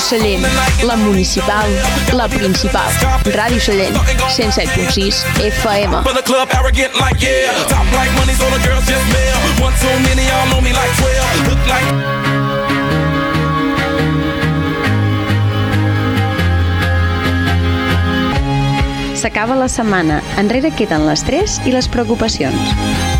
Ràdio Sallent, la municipal, la principal. Ràdio Sallent, 107.6 FM. For the club, arrogant like yeah. Top like money, so the girls just mail. One too many, y'all know me like 12. Look like. S'acaba la setmana, enrere queden l'estrès i les preocupacions.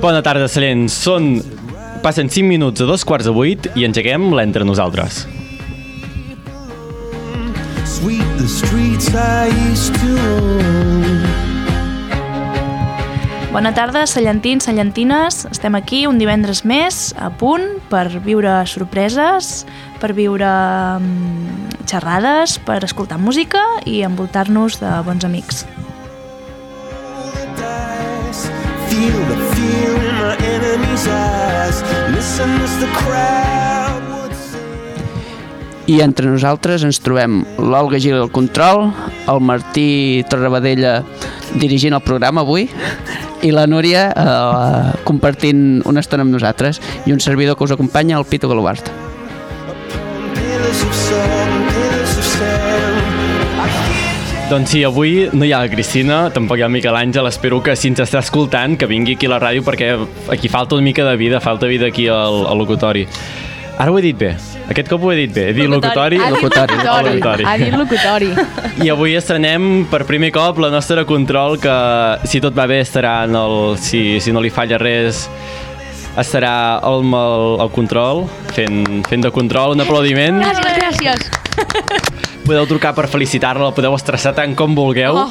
Bona tarda, Sallent. Són... Passen 5 minuts a dos quarts de vuit i engeguem l'Entre Nosaltres. Sweep the streets I used to own. Bona tarda, sallentins, sallentines. Estem aquí un divendres més, a punt, per viure sorpreses, per viure mm, xerrades, per escoltar música i envoltar-nos de bons amics. Enemy's eyes. Listen as the crowd would sing. I entre nosaltres ens trobem l'Olga Gil al control, el Martí Torrebadella dirigint el programa avui i la Núria eh, compartint una estona amb nosaltres i un servidor que us acompanya, el Pito Galobart. Doncs sí, avui no hi ha la Cristina, tampoc hi ha el Miquel Àngel, espero que si ens està escoltant que vingui aquí a la ràdio perquè aquí falta una mica de vida, falta vida aquí al, al locutori. Ara ho he dit bé, aquest cop ho he dit bé, he dit locutori, Ha dit Locutori, locutori. Ha dit locutori. I avui estrenem per primer cop la nostra control que si tot va bé estarà en el... Si, si no li falla res estarà al, al, al control fent, fent de control, un aplaudiment. Gràcies, gràcies. Podeu trucar per felicitar-la, la podeu estressar tant com vulgueu Oh.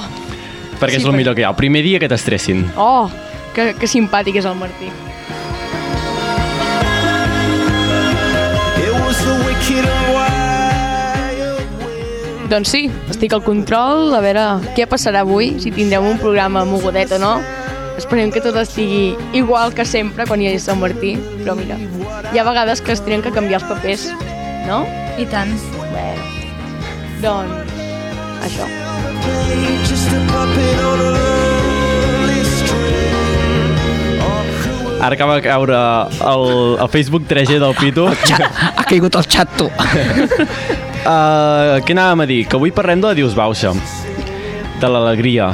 perquè Sí, és el millor que hi ha, el primer dia que t'estressin Oh, que, que simpàtic és el Martí. Doncs sí, estic al control, a veure què passarà avui, si tindrem un programa mogudet o no. Esperem que tot estigui igual que sempre quan hi hagi Sant Martí, però mira, hi ha vegades que es tenen que canviar els papers, no? I tant. Who will ara acaba de caure el, el Facebook 3G del Pitu Ha caigut el xat, tu! Uh, què anàvem a dir? Que avui parlem de la Dius Bauxa, de l'alegria,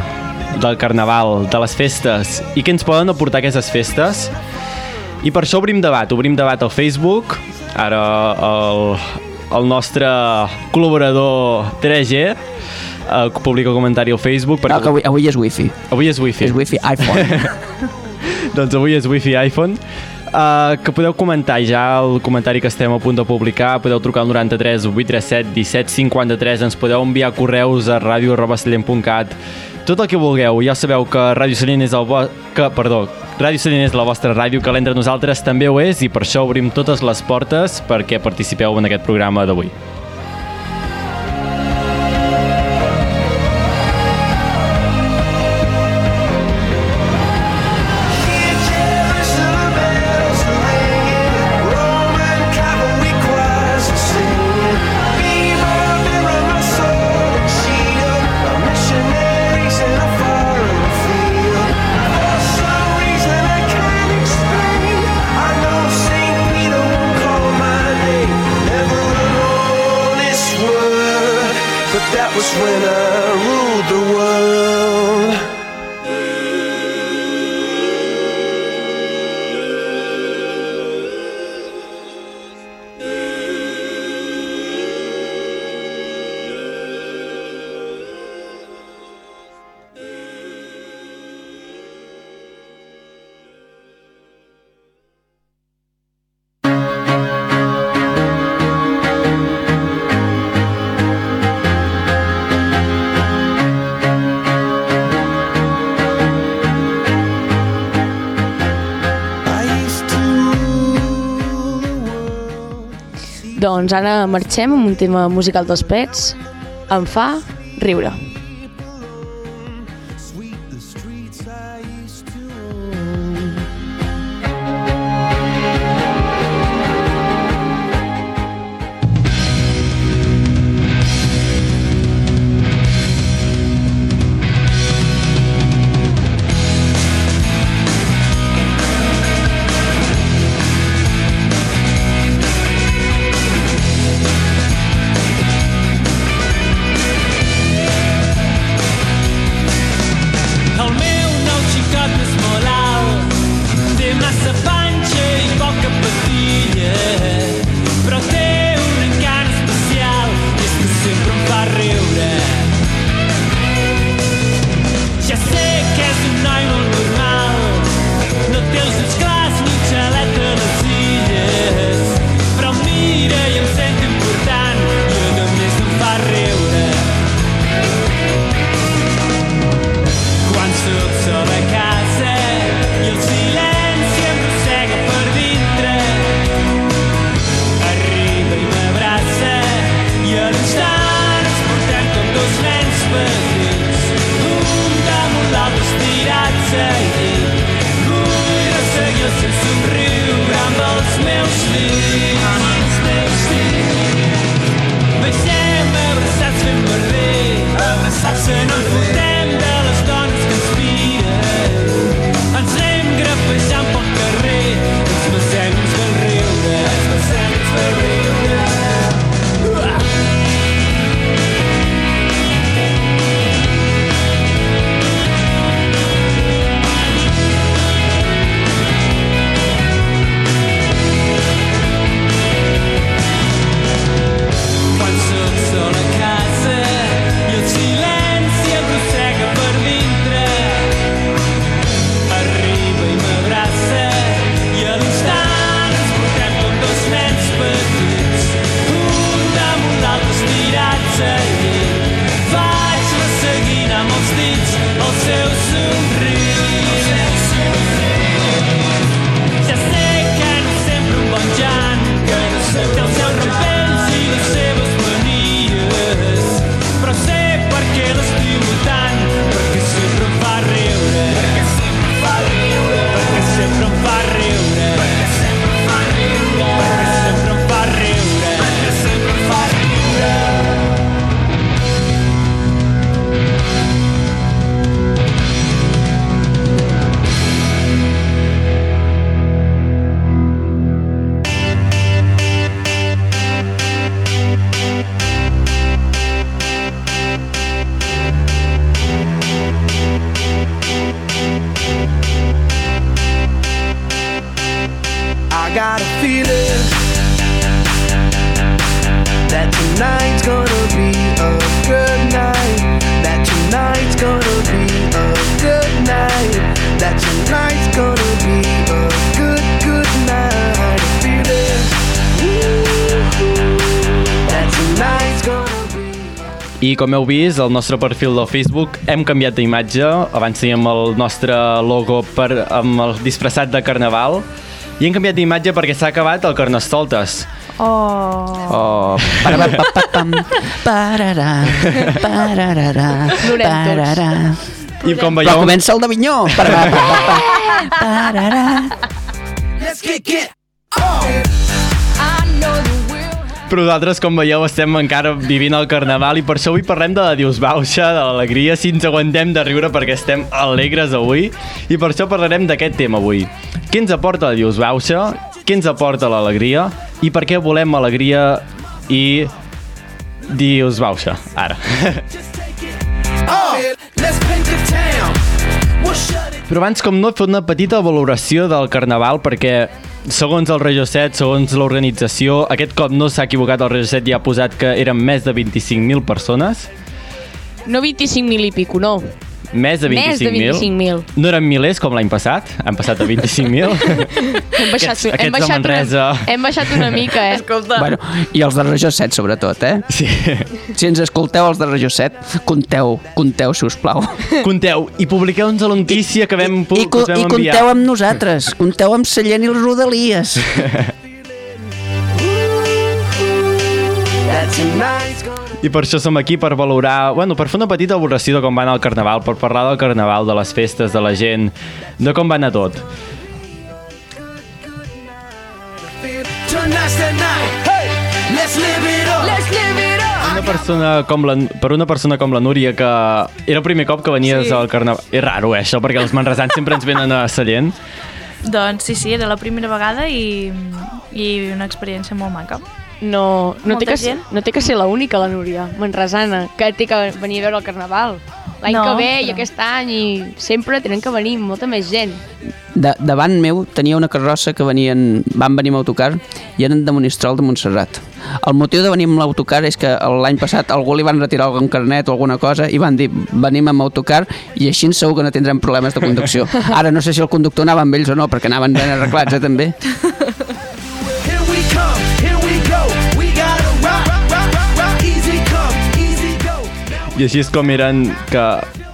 del carnaval, de les festes, i què ens poden aportar aquestes festes. I per això obrim debat, obrim debat al Facebook, ara el, el nostre col·laborador 3G uh, publica un comentari al Facebook, No, perquè que avui, avui és wifi. avui és wifi. És wifi iPhone. Doncs avui és wifi iPhone. Uh, que podeu comentar ja el comentari que estem a punt de publicar, podeu trucar al 93 837 17 53, ens podeu enviar correus a radio.sallent.cat tot el que vulgueu, ja sabeu que Ràdio Sallent és el vo... que, perdó, Ràdio Sallent és la vostra ràdio, que l'entre nosaltres també ho és i per això obrim totes les portes perquè participeu en aquest programa d'avui. Doncs ara marxem amb un tema musical dels pets. Em fa riure. Com heu vist, al nostre perfil del Facebook hem canviat d'imatge. Abans teníem el nostre logo per, amb el disfressat de carnaval i hem canviat d'imatge perquè s'ha acabat el Carnestoltes. Oh. Oh, pararà, pararà, pararà. I com Però veieu, comença el d'Avinyó. Pararà, pararà. Let's kick it. Però nosaltres, com veieu, estem encara vivint el Carnaval i per això avui parlem de la Dius Bauxa, de l'alegria, si ens aguantem de riure perquè estem alegres avui i per això parlarem d'aquest tema avui. Què ens aporta la Dius Bauxa? Què ens aporta l'alegria? I per què volem alegria i Dius Bauxa? Ara. Però abans, com no, fet una petita valoració del Carnaval perquè segons el Regió 7, segons l'organització, aquest cop no s'ha equivocat, el Regió 7 ja ha posat que eren més de 25.000 persones. No 25.000 i pico, no. Més de Més de 25.000. 25.000. No eren milers com l'any passat, han passat a 25.000. Hem baixat, Aquests- hem aquests de baixat Manresa. Una, hem baixat una mica, eh? Escolta. Bueno, I els de Regió 7, sobretot, eh? sí. Si ens escolteu els de Regió 7, compteu, compteu, si us plau. Conteu i publiqueu-nos la notícia que vam, I, que co us vam I enviar. compteu amb nosaltres, compteu amb Sallent i les Rodalies. Tonight's gonna I per això som aquí, per valorar, bueno, per fer una petita valoració de com va anar el Carnaval, per parlar del Carnaval, de les festes, de la gent, de com va anar tot. Una persona com la, per una persona com la Núria, que era el primer cop que venies Sí. al Carnaval... És raro, eh, això, perquè els manresans sempre ens venen a Sallent. Doncs sí, sí, era la primera vegada i, i una experiència molt maca. No, no, té que, ser, no té que ser la única, la Núria, manresana, que té que venir a veure el Carnaval. L'any No, que ve i però- aquest any i sempre tenen que venir molta més gent. De, davant meu tenia una carrossa que venien, van venir amb autocar i eren de Monistrol de Montserrat. El motiu de venir amb l'autocar és que l'any passat algú li van retirar algun carnet o alguna cosa i van dir venim amb autocar i així segur que no tindrem problemes de conducció. Ara no sé si el conductor anava amb ells o no, perquè anaven ben arreglats, eh, també. Here we come, I així és com eren que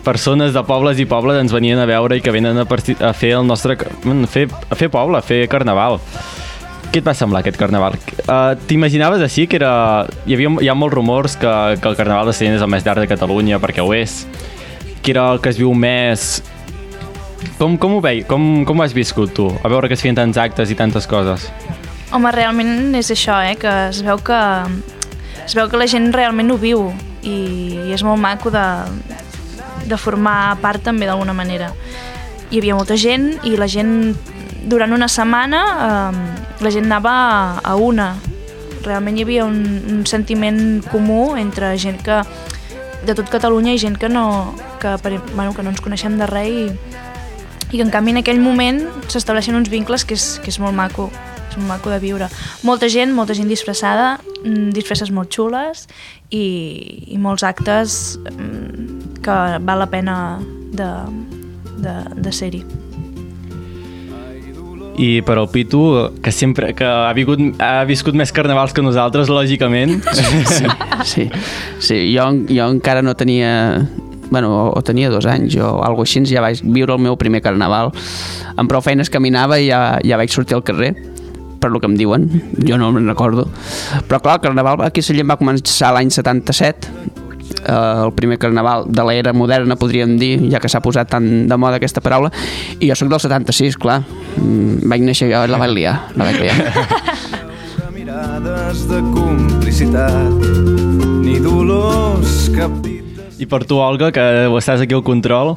persones de pobles i pobles ens venien a veure i que venen a, a fer el nostre... A fer, a fer poble, a fer carnaval. Què et va semblar aquest carnaval? Uh, T'imaginaves així que era... Hi, havia, hi ha molts rumors que, que el carnaval de Sallent és el més llarg de Catalunya, perquè ho és. Que era el que es viu més... Com, com ho veig? Com, com ho has viscut tu? A veure que es feien tants actes i tantes coses. Home, realment és això, eh? que es veu que, es veu que la gent realment ho viu i, i és molt maco de, de formar part també d'alguna manera. Hi havia molta gent i la gent, durant una setmana, eh, la gent anava a, a una. Realment hi havia un, un sentiment comú entre gent que de tot Catalunya i gent que no, que, bueno, que no ens coneixem de res i, i que en canvi en aquell moment s'estableixen uns vincles que és, que és molt maco és molt maco de viure. Molta gent, molta gent disfressada, mm, disfresses molt xules i, i molts actes mm, que val la pena de, de, de ser-hi. I per al Pitu, que sempre que ha, vingut, ha viscut més carnavals que nosaltres, lògicament. Sí, sí, sí. Jo, jo encara no tenia bueno, o, o tenia dos anys o alguna així, ja vaig viure el meu primer carnaval. Amb prou feines caminava i ja, ja vaig sortir al carrer per lo que em diuen, jo no me'n recordo. Però clar, el carnaval aquí a Sallent va començar l'any 77, eh, el primer carnaval de l'era moderna, podríem dir, ja que s'ha posat tan de moda aquesta paraula, i jo sóc del 76, clar. Mm, vaig néixer jo i la vaig liar, la vaig liar. Mirades de complicitat, ni dolors, cap dit I per tu, Olga, que estàs aquí al control,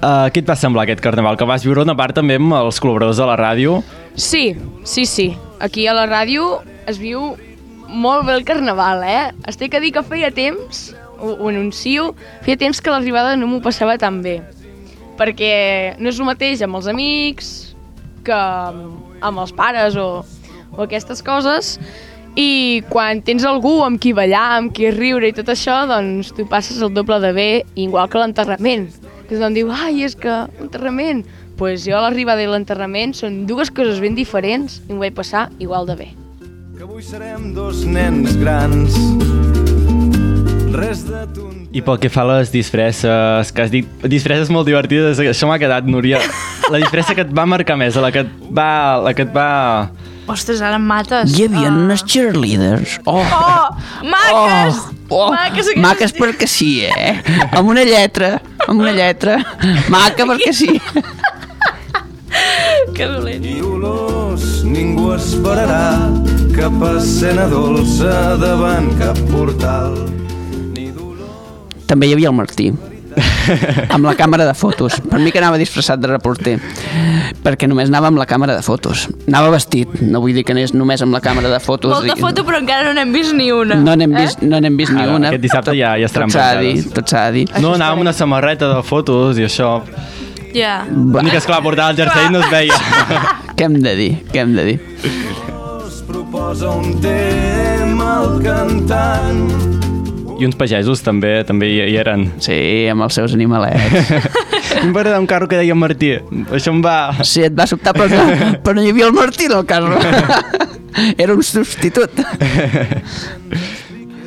uh, què et va semblar aquest carnaval? Que vas viure una part també amb els col·laboradors de la ràdio. Sí, sí, sí. Aquí a la ràdio es viu molt bé el carnaval, eh? Estic a dir que feia temps, ho, ho anuncio, feia temps que l'arribada no m'ho passava tan bé. Perquè no és el mateix amb els amics que amb els pares o, o aquestes coses i quan tens algú amb qui ballar, amb qui riure i tot això, doncs tu passes el doble de bé, igual que l'enterrament. Que tothom diu, ai, és que l'enterrament... Pues jo l'arribada i l'enterrament són dues coses ben diferents i m'ho vaig passar igual de bé. que avui serem dos nens grans. Res de tu I pel que fa a les disfresses, que has dit disfresses molt divertides, això m'ha quedat, Núria. La disfressa que et va marcar més, la que et va... La que et va... Ostres, ara em mates. Hi havia Ah. unes cheerleaders. Oh, Oh, maques! oh, maques, aquestes maques perquè sí, eh? Amb una lletra, amb una lletra. Maca perquè sí. Que dolent. i olors ningú esperarà cap escena dolça davant cap portal. Ni dolor També hi havia el Martí amb la càmera de fotos. Per mi que anava disfressat de reporter, perquè només anava amb la càmera de fotos. Anava vestit, no vull dir que anés només amb la càmera de fotos. Molta i- foto, però encara no n'hem vist ni una. No n'hem vist, no n'hem vist ni Ara, una. aquest dissabte ja- ja estaran tot s'ha de dir. Tot s'ha de dir. No, anava amb una samarreta de fotos i això... Ja. L'únic és clar, portava el jersei no es veia. Què hem de dir? Què hem de dir? es proposa un tema al cantant. I uns pagesos també també hi, hi eren. Sí, amb els seus animalets. Em va agradar un carro que deia Martí. Això em va... Sí, et va sobtar, però no, però no hi havia el Martí en el carro. Era un substitut.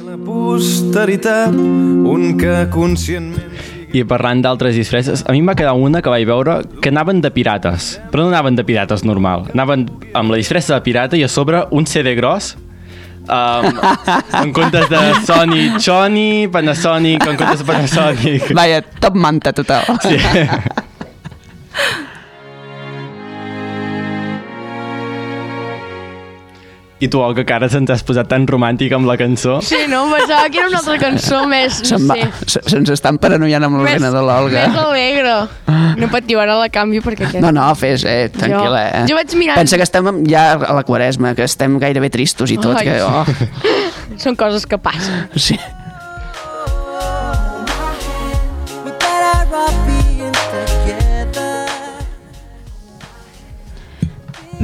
La posteritat, un que conscientment I parlant d'altres disfresses, a mi em va quedar una que vaig veure que anaven de pirates, però no anaven de pirates normal. Anaven amb la disfressa de pirata i a sobre un CD gros Um, en comptes de Sony, Sony, Panasonic, en comptes de Panasonic. Vaja, top manta total. Sí. I tu, Olga, que ara se'ns has posat tan romàntic amb la cançó. Sí, no? Pensava que era una altra cançó més, no Se'n va, sé, se- se'ns estan paranoiant amb més, l'ordenador, l'Olga. més alegre. No patiu, ara la canvio perquè aquest... No, no, fes, eh, tranquil·la, eh. jo vaig mirant- Pensa que estem amb- ja a la quaresma, que estem gairebé tristos i tot, Ai. que... Oh, Són coses que passen. sí.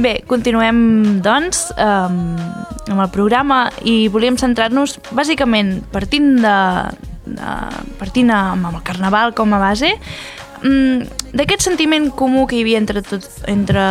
Bé, continuem, doncs, um, amb el programa i volíem centrar-nos, bàsicament, partint de, de partint amb el Carnaval com a base, um, d'aquest sentiment comú que hi havia entre, tot, entre,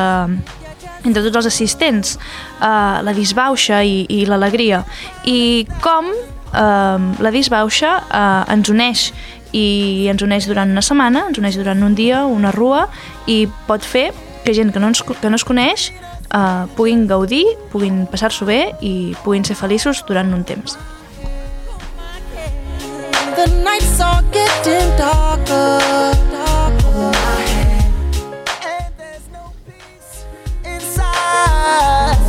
entre tots els assistents, uh, la disbauxa i, i l'alegria, i com uh, la disbauxa uh, ens uneix i ens uneix durant una setmana, ens uneix durant un dia, una rua, i pot fer que gent que no, ens, que no es coneix uh, puguin gaudir, puguin passar-s'ho bé i puguin ser feliços durant un temps. The nights are getting darker. And there's no peace inside.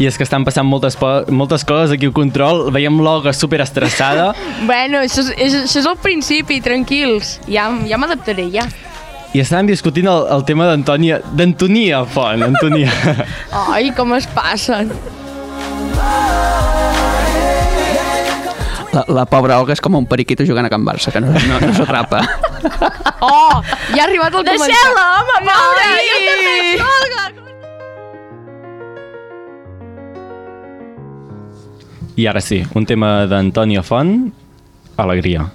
I és que estan passant moltes, moltes coses aquí al control. Veiem l'Olga super estressada Bueno, això és, és, això és el principi, tranquils. Ja, ja m'adaptaré, ja. i estàvem discutint el, el tema d'Antònia, d'Antonia Font, Antonia. Ai, com es passen. La, la pobra Olga és com un periquito jugant a Can Barça, que no, no, no s'atrapa. Oh, ja ha arribat el comentari. Deixeu-la, home, pobre! Ai! Jo I ara sí, un tema d'Antònia Font, Alegria.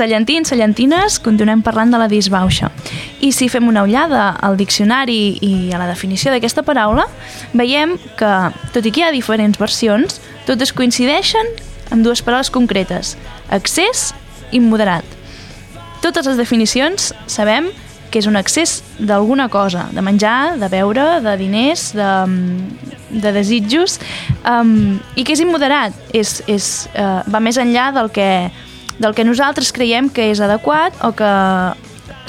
Sallentins, sallentines, continuem parlant de la disbauxa. I si fem una ullada al diccionari i a la definició d'aquesta paraula, veiem que, tot i que hi ha diferents versions, totes coincideixen en dues paraules concretes, accés i moderat. Totes les definicions sabem que és un accés d'alguna cosa, de menjar, de beure, de diners, de, mm, de desitjos, um, i que és immoderat, és, és, uh, va més enllà del que del que nosaltres creiem que és adequat o que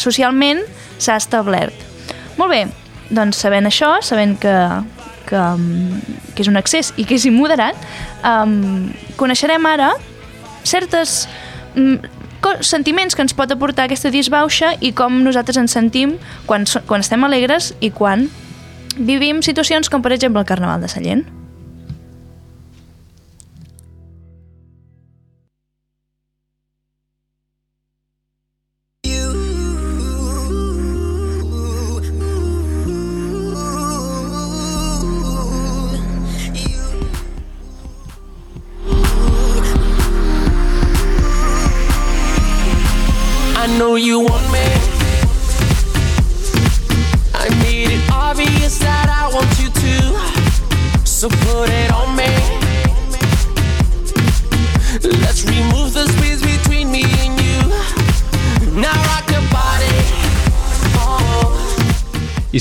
socialment s'ha establert. Molt bé, doncs sabent això, sabent que, que, mm, que és un accés i que és immoderat, um, coneixerem ara certes um, sentiments que ens pot aportar aquesta disbauxa i com nosaltres ens sentim quan, quan estem alegres i quan vivim situacions com per exemple el Carnaval de Sallent.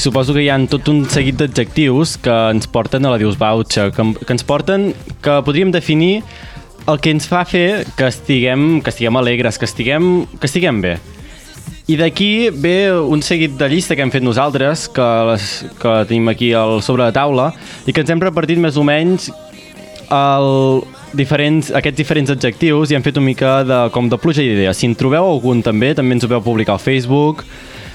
suposo que hi han tot un seguit d'adjectius que ens porten a la disbauxa, que, que ens porten, que podríem definir el que ens fa fer que estiguem, que estiguem alegres, que estiguem, que estiguem bé. I d'aquí ve un seguit de llista que hem fet nosaltres, que, les, que tenim aquí al sobre de taula, i que ens hem repartit més o menys el, diferents, aquests diferents adjectius i hem fet una mica de, com de pluja d'idees. Si en trobeu algun també, també ens ho veu publicar al Facebook,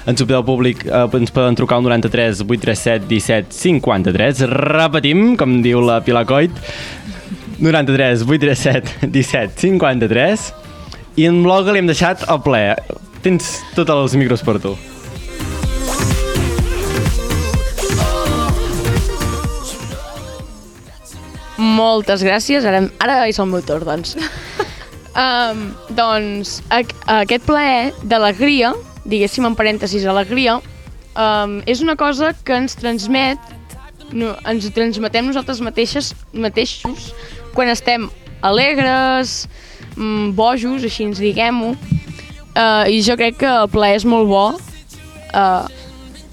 ens ho podeu public, eh, ens poden trucar al 93 837 17 53. Repetim, com diu la Pilar Coit, 93 837 17 53. I en l'Olga li hem deixat el ple. Tens tots els micros per tu. Moltes gràcies. Ara, ara és el meu torn, doncs. um, doncs, a, aquest plaer d'alegria, diguéssim en parèntesis alegria, um, és una cosa que ens transmet, no, ens transmetem nosaltres mateixes, mateixos quan estem alegres, mm, bojos, així ens diguem-ho, uh, i jo crec que el plaer és molt bo. Uh,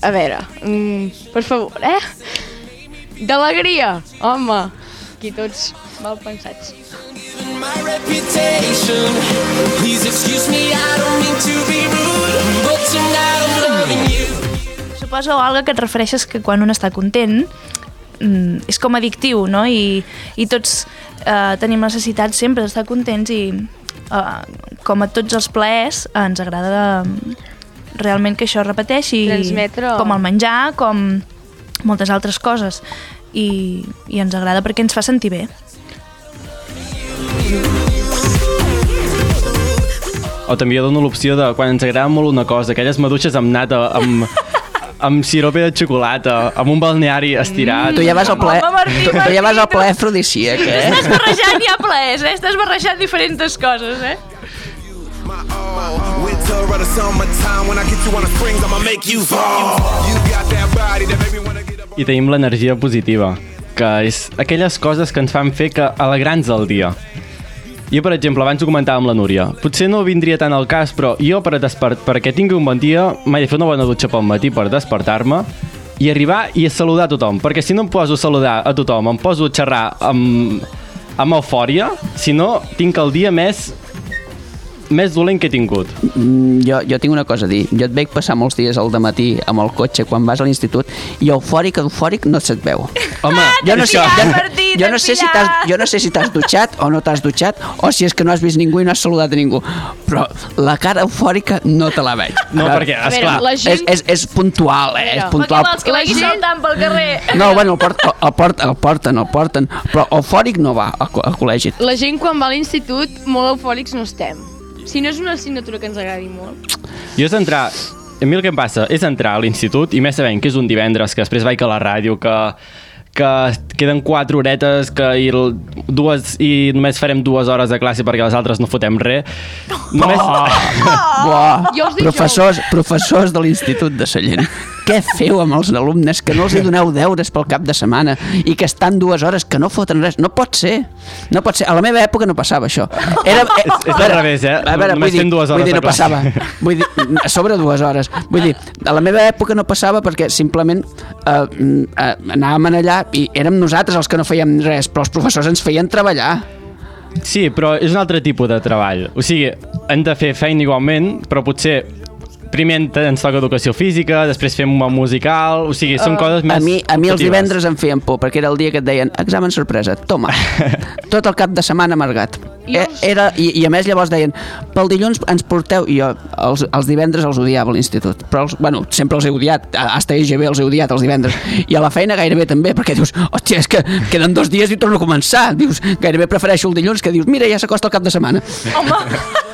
a veure, mm, per favor, eh? D'alegria, home, aquí tots mal pensats. My reputation. Please excuse me, I don't mean to be rude, but tonight I'm loving you. Suposo, Olga, que et refereixes que quan un està content mm, és com addictiu, no? I, i tots eh, tenim necessitat sempre d'estar contents i eh, com a tots els plaers ens agrada mm, realment que això es repeteixi Transmetre- com el menjar, com moltes altres coses i, i ens agrada perquè ens fa sentir bé. O també jo dono l'opció de quan ens agrada molt una cosa, aquelles maduixes amb nata, amb, amb sirope de xocolata, amb un balneari estirat. Tu ja vas al ple, Martí, tu, tu ja vas al ple afrodisíac, eh? Estàs barrejant ja plaers, eh? Estàs barrejant diferents coses, eh? I tenim l'energia positiva, que és aquelles coses que ens fan fer que alegrants el dia. Jo, per exemple, abans ho comentava amb la Núria. Potser no vindria tant al cas, però jo, per despert... perquè tingui un bon dia, m'he de fer una bona dutxa pel matí per despertar-me i arribar i saludar a tothom. Perquè si no em poso a saludar a tothom, em poso a xerrar amb, amb eufòria, si no, tinc el dia més més dolent que he tingut. Mm, jo, jo tinc una cosa a dir. Jo et veig passar molts dies al matí amb el cotxe quan vas a l'institut i eufòric, eufòric no se't veu. Home, Jo no, sé, jo, Martí, jo, no sé si t'has, jo no sé si t'has dutxat o no t'has dutxat o si és que no has vist ningú i no has saludat a ningú però la cara eufòrica no te la veig No, Clar, perquè, veure, esclar, la gent... és, és, és puntual, eh? és Mira, Però què puntual vols, que La vagi gent- saltant pel carrer? no, bueno, el, port, el, el, port, el porten, el porten però eufòric no va al col·legi La gent quan va a l'institut molt eufòrics no estem. Si no és una assignatura que ens agradi molt. Jo és entrar... A mi el que em passa és entrar a l'institut i més sabent que és un divendres, que després vaig a la ràdio, que que queden quatre horetes que i, el, dues, i només farem dues hores de classe perquè les altres no fotem res. Només... Jo els dijous. professors, professors de l'Institut de Sallent, què feu amb els alumnes que no els hi doneu deures pel cap de setmana i que estan dues hores que no foten res? No pot ser. No pot ser. A la meva època no passava això. Era, eh, És- és al revés, eh? A veure, Només vull dir, fem dues hores vull dir, no passava. Vull dir, a sobre dues hores. Vull dir, a la meva època no passava perquè simplement eh, eh, anàvem allà i érem nosaltres els que no fèiem res, però els professors ens feien treballar. Sí, però és un altre tipus de treball. O sigui, hem de fer feina igualment, però potser primer en- ens toca educació física, després fem un musical, o sigui, són coses més A mi, a mi els divendres em feien por, perquè era el dia que et deien examen sorpresa, toma. Tot el cap de setmana amargat. I Eh, els- Era, i, I a més llavors deien, pel dilluns ens porteu... I jo els, els divendres els odiava a l'institut. Però, els, bueno, sempre els he odiat. Hasta EGB els he odiat els divendres. I a la feina gairebé també, perquè dius, hòstia, és que queden dos dies i torno a començar. Dius, gairebé prefereixo el dilluns, que dius, mira, ja s'acosta el cap de setmana.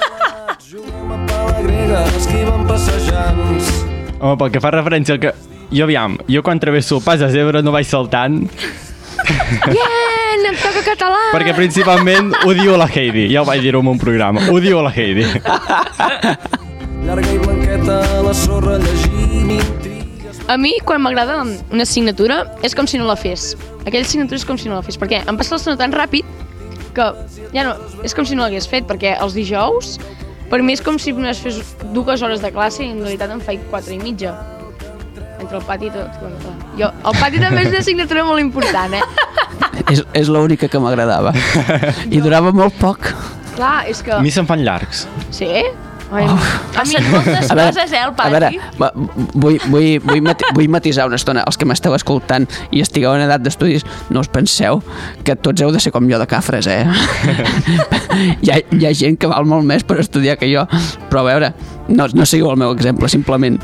la grega, esquiven passejants. Home, pel que fa referència al que... Jo, aviam, jo quan travesso el pas de zebra no vaig saltant, Bien, em toca català! perquè principalment odio la Heidi. Ja ho vaig dir-ho en un programa. Odio la Heidi. Llarga i blanqueta, la sorra llegint intrigues. A mi, quan m'agrada una assignatura, és com si no la fes. Aquella assignatura és com si no la fes, perquè em passa l'estona tan ràpid que ja no, és com si no l'hagués fet, perquè els dijous, per mi és com si només fes dues hores de classe i en realitat em faig quatre i mitja. Entre el pati i tot. Bueno, jo, el pati també és una assignatura molt important, eh? És, és l'única que m'agradava. I durava molt poc. Clar, és que... A mi se'n fan llargs. Sí? Ai, Oh. Passen moltes A veure, coses, eh, al A pati. veure, va, vull, vull, vull, mati vull matisar una estona. Els que m'esteu escoltant i estigueu en edat d'estudis, no us penseu que tots heu de ser com jo de cafres, eh? hi, ha, hi ha gent que val molt més per estudiar que jo. Però a veure, no, no seguiu el meu exemple, simplement.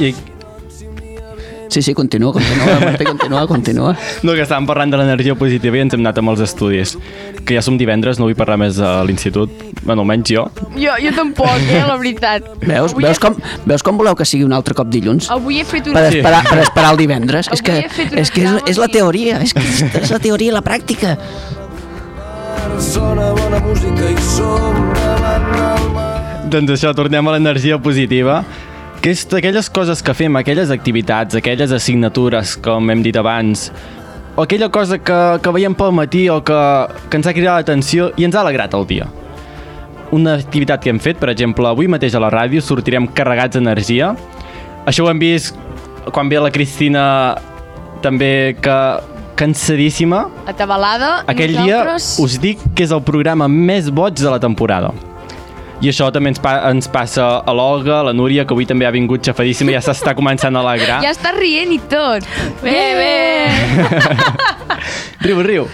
I Sí, sí, continua, continua, Martí, continua, continua. no, que estàvem parlant de l'energia positiva i ens hem anat amb els estudis. Que ja som divendres, no vull parlar més a l'institut. Bueno, almenys jo. Jo, jo tampoc, eh, la veritat. Veus, Avui veus, he- com, veus com voleu que sigui un altre cop dilluns? Avui he fet un... Per esperar, per esperar el divendres. És Avui que, fet una és, que és, és la teoria, és que és, és la teoria i la pràctica. Sona bona música i som davant del mar. Doncs això, tornem a l'energia positiva que és aquelles coses que fem, aquelles activitats, aquelles assignatures, com hem dit abans, o aquella cosa que, que veiem pel matí o que, que ens ha cridat l'atenció i ens ha alegrat el dia. Una activitat que hem fet, per exemple, avui mateix a la ràdio sortirem carregats d'energia. Això ho hem vist quan ve la Cristina també que cansadíssima. Atabalada. Aquell nosaltres... dia us dic que és el programa més boig de la temporada. I això també ens, pa ens passa a l'Olga, a la Núria, que avui també ha vingut xafadíssima i ja s'està començant a alegrar. Ja està rient i tot. Bé, bé. Riu, riu.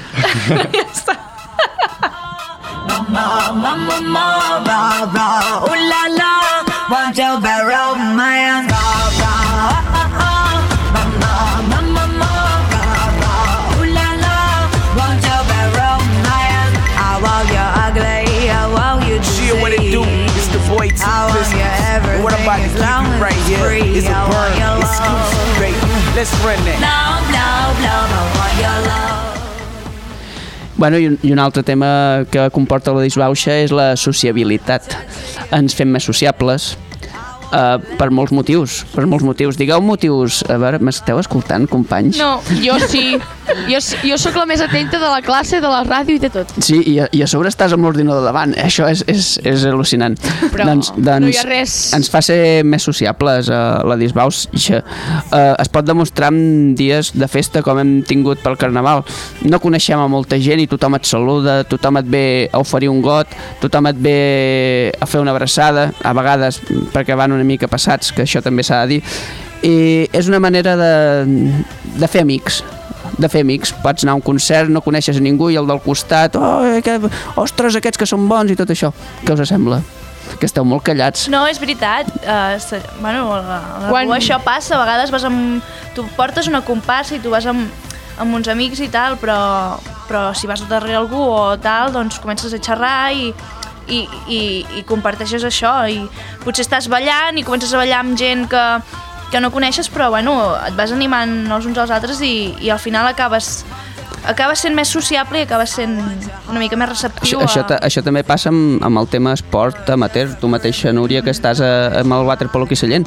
Shit, is a burn exclusive, baby. Let's run that. Bueno, i un, i un altre tema que comporta la disbauxa és la sociabilitat. Ens fem més sociables uh, per molts motius, per molts motius. Digueu motius... A veure, m'esteu escoltant, companys? No, jo sí. Jo, jo sóc la més atenta de la classe, de la ràdio i de tot. Sí, i a, i a sobre estàs amb l'ordinador davant. Això és, és, és al·lucinant. Però doncs, no doncs hi ha res. Ens fa ser més sociables uh, la disbauxa. Uh, es pot demostrar en dies de festa com hem tingut pel Carnaval. No coneixem a molta gent i tothom et saluda, tothom et ve a oferir un got, tothom et ve a fer una abraçada, a vegades perquè van una mica passats, que això també s'ha de dir. I és una manera de, de fer amics, de fer amics. Pots anar a un concert, no coneixes a ningú i el del costat, oh, que, ostres, aquests que són bons i tot això. Què us sembla? Que esteu molt callats. No, és veritat. Uh, se, bueno, a la, a la Quan- Quan... això passa. A vegades vas amb... Tu portes una comparsa i tu vas amb, amb uns amics i tal, però, però si vas darrere algú o tal, doncs comences a xerrar i, i, i, i comparteixes això i potser estàs ballant i comences a ballar amb gent que, que no coneixes però bueno, et vas animant els uns als altres i, i al final acabes acabes sent més sociable i acabes sent una mica més receptiu Això, això, ta- això també passa amb, amb el tema esport amateur. Tu mateixa, Núria, que estàs a, amb el waterpolo aquí a Sallent,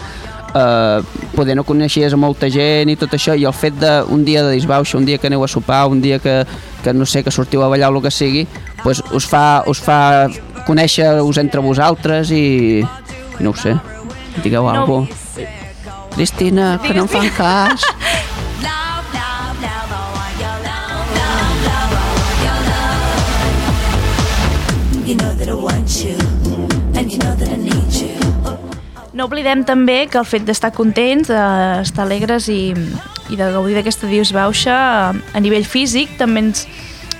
uh, poder no coneixies a molta gent i tot això, i el fet d'un dia de disbauxa, un dia que aneu a sopar, un dia que, que no sé, que sortiu a ballar o el que sigui, pues us, fa, us fa conèixer-vos entre vosaltres i, i no ho sé, digueu No. alguna cosa. Cristina, que no em fan cas. No oblidem també que el fet d'estar contents, d'estar alegres i, i de gaudir d'aquesta disbauxa a nivell físic també ens,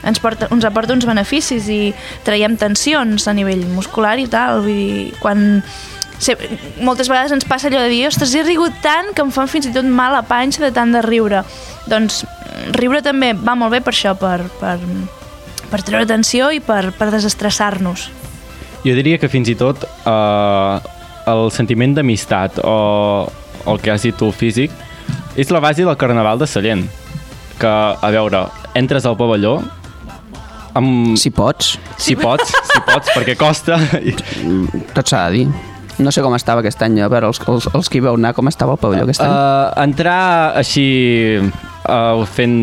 ens, porta, ens aporta uns beneficis i traiem tensions a nivell muscular i tal. Vull dir, quan moltes vegades ens passa allò de dir ostres, he rigut tant que em fan fins i tot mal a panxa de tant de riure. Doncs riure també va molt bé per això, per, per, per treure tensió i per, per desestressar-nos. Jo diria que fins i tot eh, el sentiment d'amistat o, o el que has dit tu físic és la base del Carnaval de Sallent. Que, a veure, entres al pavelló amb... Si pots, Si pots, si pots, perquè costa. I- tot s'ha de dir. No sé com estava aquest any, a veure, els, els, els que hi veu anar, com estava el pavelló aquest any. Uh, entrar així uh, fent,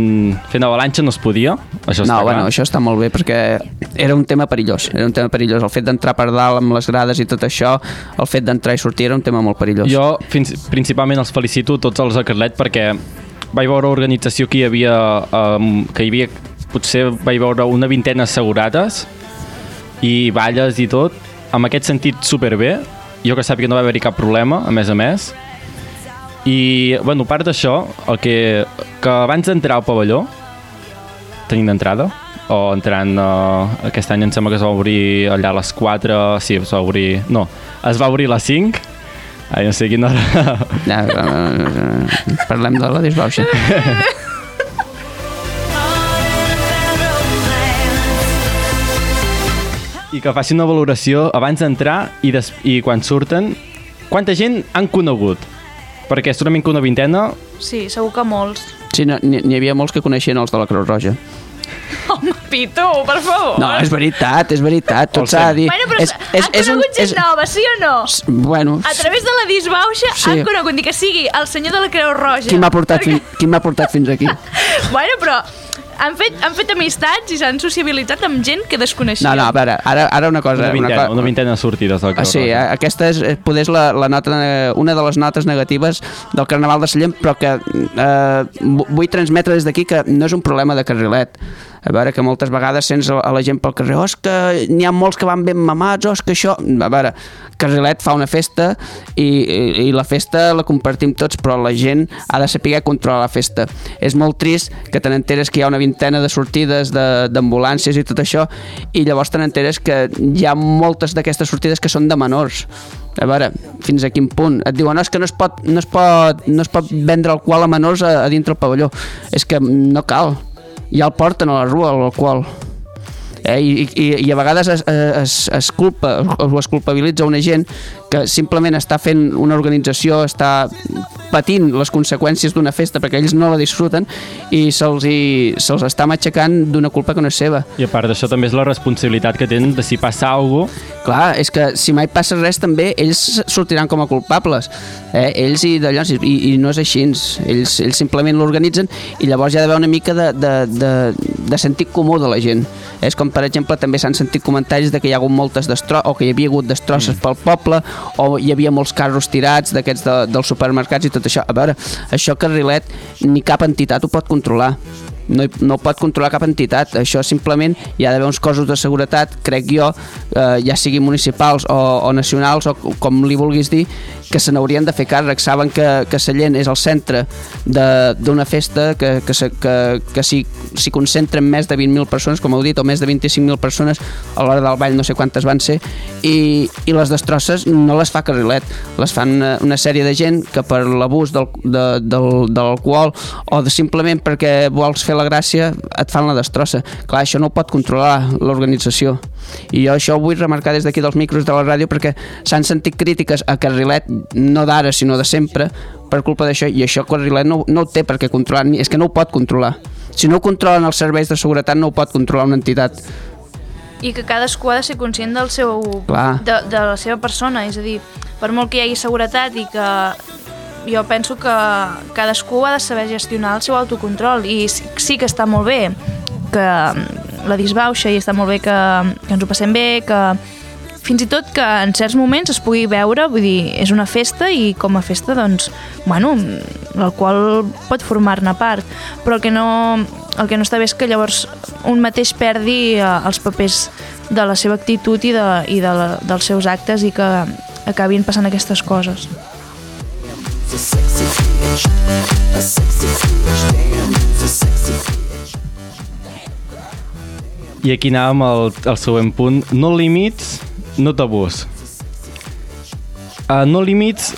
fent avalanxa no es podia, això està No, clar. bueno, això està molt bé perquè era un tema perillós, era un tema perillós. El fet d'entrar per dalt amb les grades i tot això, el fet d'entrar i sortir era un tema molt perillós. Jo fins, principalment els felicito tots els de Carlet perquè vaig veure organització que hi havia, um, que hi havia potser vaig veure una vintena assegurates i balles i tot, amb aquest sentit superbé, jo que sàpiga no va haver-hi cap problema, a més a més, i, bueno, a part d'això, el que, que abans d'entrar al pavelló, tenint d'entrada, o entrant uh, aquest any em sembla que es va obrir allà a les 4, sí, es va obrir, no, es va obrir a les 5, ai, no sé quina hora, Ja, eh, parlem de la disbauxa. i que facin una valoració abans d'entrar i, des, i quan surten, quanta gent han conegut? Perquè segurament que una vintena Sí, segur que molts. Sí, no, n'hi havia molts que coneixien els de la Creu Roja. Home, Pitu, per favor. No, és veritat, és veritat, tot s'ha de dir. Bueno, però és, és, han conegut gent nova, sí o no? Bueno, A través de la disbauxa Sí. han conegut, ni que sigui el senyor de la Creu Roja. qui m'ha portat, Perquè- fin, qui m'ha portat fins aquí? Bueno, però han fet, han fet amistats i s'han sociabilitzat amb gent que desconeixien. No, no, a veure, ara, ara una cosa... una vintena, co- una vintena de sortides del Ah, sí, Roja. eh, aquesta és, eh, poder és la, la nota, eh, una de les notes negatives del Carnaval de Sallent, però que eh, vu- vull transmetre des d'aquí que no és un problema de carrilet. A veure, que moltes vegades sents a la gent pel carrer, oh, que n'hi ha molts que van ben mamats, oh, que això... A veure, Carrilet fa una festa i, i, i la festa la compartim tots, però la gent ha de saber controlar la festa. És molt trist que te n'enteres que hi ha una vintena de sortides de- d'ambulàncies i tot això, i llavors te n'enteres que hi ha moltes d'aquestes sortides que són de menors. A veure, fins a quin punt? Et diuen, no, és que no es pot, no es pot, no es pot vendre alcohol a menors a, a dintre el pavelló. És que no cal. Ja el porten a la rua, l'alcohol. Eh, i, i, I a vegades es, es, es culpa o es culpabilitza una gent que simplement està fent una organització, està patint les conseqüències d'una festa perquè ells no la disfruten i se'ls se'ls està matxacant d'una culpa que no és seva. I a part d'això també és la responsabilitat que tenen de si passa alguna cosa, Clar, és que si mai passa res també ells sortiran com a culpables eh? ells i d'allò i, i no és així ells, ells simplement l'organitzen i llavors hi ha d'haver una mica de, de, de, de sentit comú de la gent. És com per exemple també s'han sentit comentaris de que hi ha hagut moltes destro o que hi havia hagut destrosses mm. pel poble o hi havia molts carros tirats d'aquests de, dels supermercats i tot això. A veure, això Carrilet ni cap entitat ho pot controlar no, no pot controlar cap entitat. Això simplement hi ha d'haver uns cossos de seguretat, crec jo, eh, ja siguin municipals o, o nacionals o com li vulguis dir, que se n'haurien de fer càrrec. Saben que, que Sallent és el centre d'una festa que, que, se- que, que s'hi s'hi concentren més de 20.000 persones, com heu dit, o més de 25.000 persones a l'hora del ball, no sé quantes van ser, i, i les destrosses no les fa Carrilet, les fan eh, una sèrie de gent que per l'abús del, de, del, de l'alcohol o de simplement perquè vols fer la gràcia et fan la destrossa. Clar, això no ho pot controlar l'organització. I jo això ho vull remarcar des d'aquí dels micros de la ràdio perquè s'han sentit crítiques a Carrilet, no d'ara sinó de sempre, per culpa d'això, i això Carrilet no, no ho té per què controlar, ni, és que no ho pot controlar. Si no ho controlen els serveis de seguretat no ho pot controlar una entitat. I que cadascú ha de ser conscient del seu, Clar. de, de la seva persona, és a dir, per molt que hi hagi seguretat i que jo penso que cadascú ha de saber gestionar el seu autocontrol i sí, que està molt bé que la disbauxa i està molt bé que, que ens ho passem bé, que fins i tot que en certs moments es pugui veure, vull dir, és una festa i com a festa, doncs, bueno, l'alcohol pot formar-ne part, però el que, no, el que no està bé és que llavors un mateix perdi eh, els papers de la seva actitud i, de, i de la, dels seus actes i que acabin passant aquestes coses. I aquí anàvem al, al següent punt. No límits, no tabús. Uh, no límits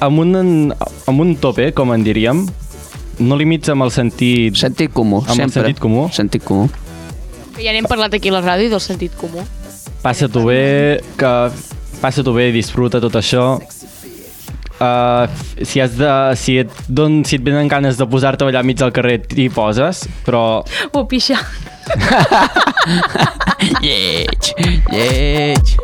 amb un, amb un tope, com en diríem. No límits amb el sentit... Sentit comú, Amb el sempre. sentit comú. Sentit comú. Que ja n'hem parlat aquí a la ràdio del sentit comú. Passa-t'ho bé, que passa-t'ho bé, disfruta tot això. Uh, si has de, si et, don, si et venen ganes de posar-te allà mig del carrer, t'hi poses, però O pixa. Lleig, lleig.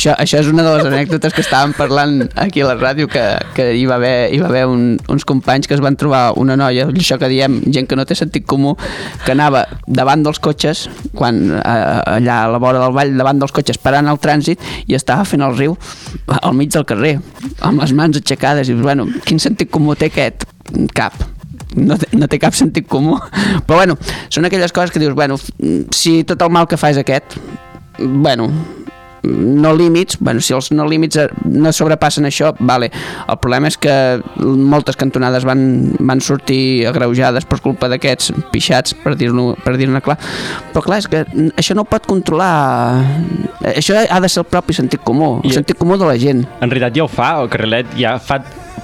Això, això és una de les anècdotes que estàvem parlant aquí a la ràdio, que, que hi va haver, hi va haver un, uns companys que es van trobar una noia, això que diem, gent que no té sentit comú, que anava davant dels cotxes, quan eh, allà a la vora del vall, davant dels cotxes, parant el trànsit, i estava fent el riu al mig del carrer, amb les mans aixecades, i bueno, quin sentit comú té aquest? Cap no té, no té cap sentit comú però bueno, són aquelles coses que dius bueno, si tot el mal que fa és aquest bueno, no límits, bueno, si els no límits eh, no sobrepassen això, vale. El problema és que moltes cantonades van, van sortir agreujades per culpa d'aquests pixats, per dir-ne per dir clar. Però clar, és que això no pot controlar... Això ha de ser el propi sentit comú, el I- sentit comú de la gent. En realitat ja ho fa, el carrilet ja fa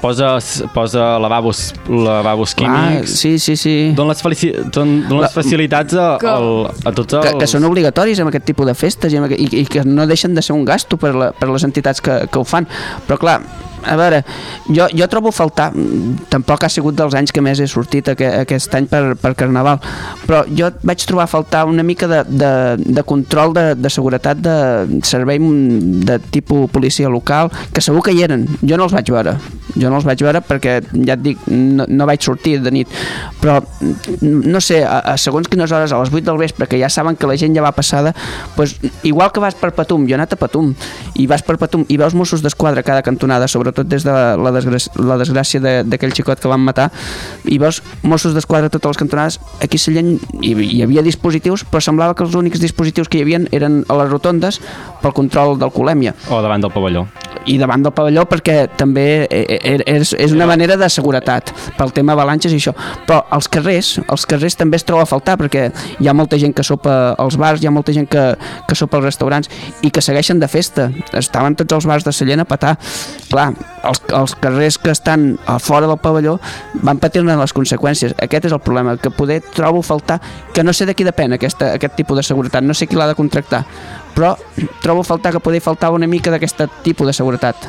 posa, posa lavabos, lavabos químics, sí, sí, sí. dona les, felici, don, dona les La- facilitats a, Que- al, a tots els... que, que són obligatoris amb aquest tipus de festes i, amb, aqu- i, i que no deixen de ser un gasto per, la, per les entitats que, que ho fan però clar, a veure jo, jo trobo faltar mm, tampoc ha sigut dels anys que més he sortit aqu aquest any per, per Carnaval però jo vaig trobar faltar una mica de, de, de control de, de seguretat de servei mm, de tipus policia local que segur que hi eren, jo no els vaig veure. Jo no els vaig veure perquè ja et dic no, no vaig sortir de nit. Però mm, no sé, a, a segons quines hores a les 8 del vespre que ja saben que la gent ja va passada doncs, igual que vas per Patum, jo he anat a Patum i vas per Patum i veus Mossos d'Esquadra cada cantonada, sobretot des de la, desgràcia, la desgràcia de- d'aquell xicot que van matar. I veus Mossos d'Esquadra a totes les cantonades aquí Sallent hi, hi havia dispositius però semblava que els únics dispositius que hi havien eren a les rotondes pel control d'alcoholèmia O davant del pavelló. i davant del pavelló perquè també eh, eh, és, és una manera de seguretat pel tema avalanxes i això. Però als carrers, als carrers també es troba a faltar perquè hi ha molta gent que sopa als bars hi ha molta gent que, que sopa als restaurants i que segueixen de festa. Estaven tots els bars de Sallent a petar. Clar, els, els carrers que estan a fora del pavelló van patir-ne les conseqüències. Aquest és el problema, que poder trobo faltar que no sé de qui depèn aquesta, aquest tipus de seguretat no sé qui l'ha de contractar però trobo faltar que poder faltar una mica d'aquest tipus de seguretat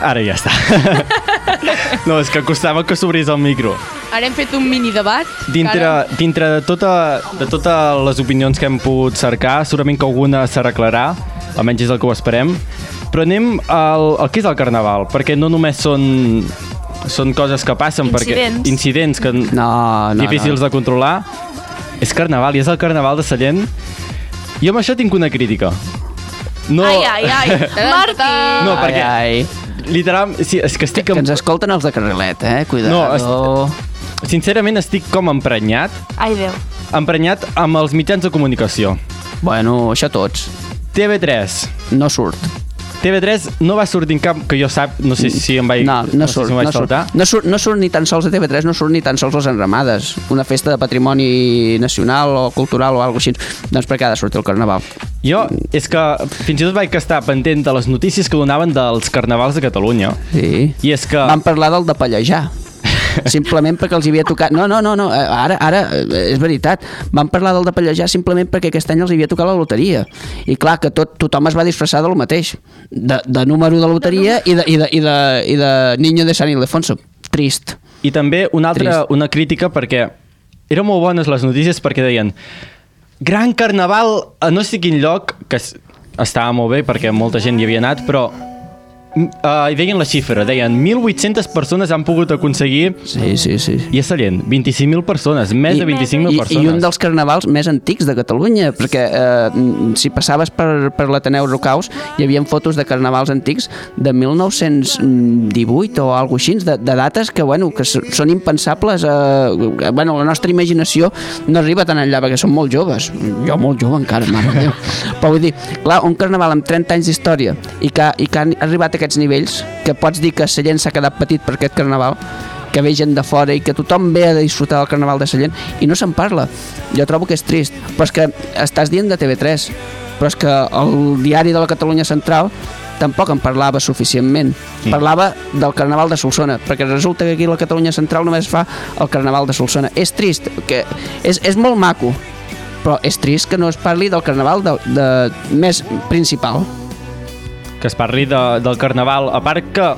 Ara ja està. no, és que costava que s'obrís el micro. Ara hem fet un mini debat. Dintre, Ara- dintre de, tota, de totes les opinions que hem pogut cercar, segurament que alguna s'arreglarà, almenys és el que ho esperem, però anem al, al que és el Carnaval, perquè no només són, són coses que passen, perquè Incidents. incidents que no, no, difícils no. de controlar, és Carnaval, i és el Carnaval de Sallent. Jo amb això tinc una crítica. No, Ai, ai, ai. Martí! No, perquè ai, ai. Literal, sí, és que estic... que Amb... ens escolten els de Carrilet, eh? Cuidado. No, Sincerament estic com emprenyat, Ai, Déu. emprenyat amb els mitjans de comunicació. Bueno, això tots. TV3. No surt. TV3 no va sortir en cap, que jo sap, no sé si em vaig, No, no, sé surt, si em vaig no, surt. saltar. no, surt, no surt ni tan sols a TV3, no surt ni tan sols les enramades. Una festa de patrimoni nacional o cultural o alguna així. Doncs per què ha de sortir el Carnaval? Jo, és que fins i tot vaig estar pendent de les notícies que donaven dels carnavals de Catalunya. Sí. I és que... Van parlar del de Pallejà. Simplement perquè els havia tocat... No, no, no, no. eh, ara, ara eh, és veritat. Van parlar del de Pallejà simplement perquè aquest any els havia tocat la loteria. I clar, que tot, tothom es va disfressar del mateix. De, de número de loteria i de, i, de, i, de, i de Niño de San Ildefonso. Trist. I també una altra Trist. una crítica perquè eren molt bones les notícies perquè deien gran carnaval a no sé quin lloc que es- estava molt bé perquè molta gent hi havia anat però Uh, I deien la xifra, deien 1.800 persones han pogut aconseguir... Sí, sí, sí. I a Sallent, 25.000 persones, més de 25.000 I, persones. I un dels carnavals més antics de Catalunya, perquè eh, si passaves per, per l'Ateneu Rocaus hi havia fotos de carnavals antics de 1918 o alguna així, de, de dates que, bueno, que són impensables. Eh, bueno, la nostra imaginació no arriba tan enllà, perquè som molt joves. Jo molt jove encara, mare Déu. Però vull dir, clar, un carnaval amb 30 anys d'història i que, i que han arribat a aquests nivells, que pots dir que Sallent s'ha quedat petit per aquest carnaval, que ve gent de fora i que tothom ve a disfrutar del carnaval de Sallent i no se'n parla. Jo trobo que és trist, però és que estàs dient de TV3, però és que el diari de la Catalunya Central tampoc en parlava suficientment. Mm. Parlava del Carnaval de Solsona, perquè resulta que aquí la Catalunya Central només fa el Carnaval de Solsona. És trist, que és, és molt maco, però és trist que no es parli del Carnaval de, de, més principal. Que es parli de, del carnaval. A part que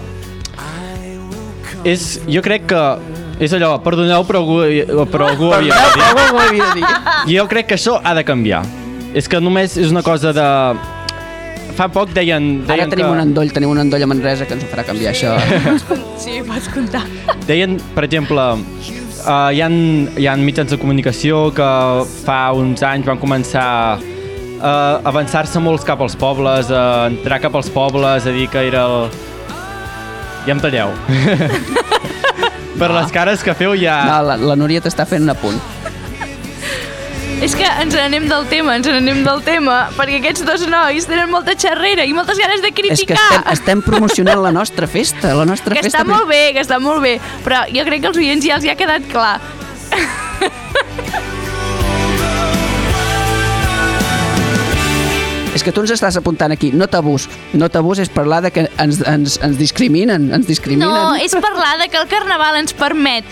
és, jo crec que és allò, perdoneu, però algú, però algú havia de dir. Algú ho havia de dir. I jo crec que això ha de canviar. És que només és una cosa de... Fa poc deien, Ara deien tenim que... un endoll, tenim un endoll a Manresa que ens ho farà canviar això. Sí, pots comptar. Deien, per exemple, uh, hi, ha, hi ha mitjans de comunicació que fa uns anys van començar a avançar-se molts cap als pobles, a entrar cap als pobles, a dir que era el... Ja em talleu. per les cares que feu ja... No, la, la Núria t'està fent un apunt. És que ens n'anem del tema, ens n'anem del tema, perquè aquests dos nois tenen molta xerrera i moltes ganes de És que criticar. estem, estem promocionant la nostra festa, la nostra que festa. està molt bé, que està molt bé, però jo crec que als oients ja els hi ha quedat clar. És que tu ens estàs apuntant aquí, no tabús. No tabús és parlar de que ens, ens, ens discriminen, ens discriminen. No, és parlar de que el carnaval ens permet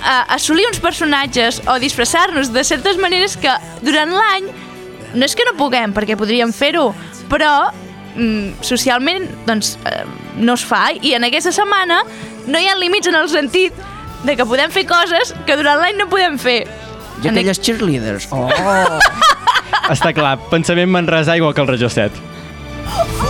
uh, assolir uns personatges o disfressar-nos de certes maneres que durant l'any no és que no puguem, perquè podríem fer-ho, però mm, socialment doncs, eh, no es fa i en aquesta setmana no hi ha límits en el sentit de que podem fer coses que durant l'any no podem fer. I aquelles cheerleaders. Oh! Està clar, pensament Manresa igual que el Regió 7.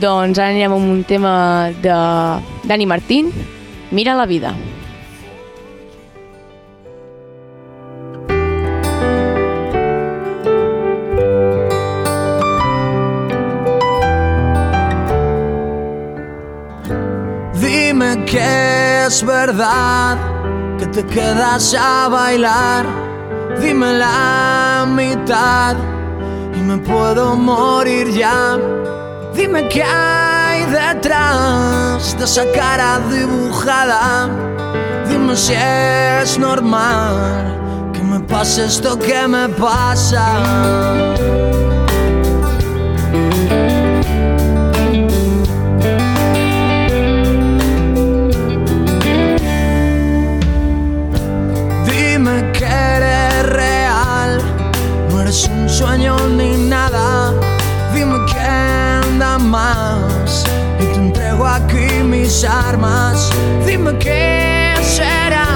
Doncs ara anirem amb un tema de Dani Martín, Mira la vida. Dime que es verdad que te quedas a bailar. Dime la mitad y me puedo morir ya. Dime qué hay detrás de esa cara dibujada. Dime si es normal que me pase esto que me pasa. Dime que eres real, no eres un sueño ni nada. Dime que anda más y te entrego aquí mis armas. Dime qué será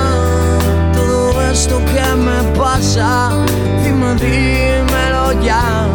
todo esto que me pasa. Dime, dímelo ya,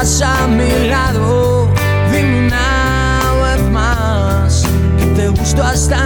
estás a mi lado, dime una vez más que te gusto hasta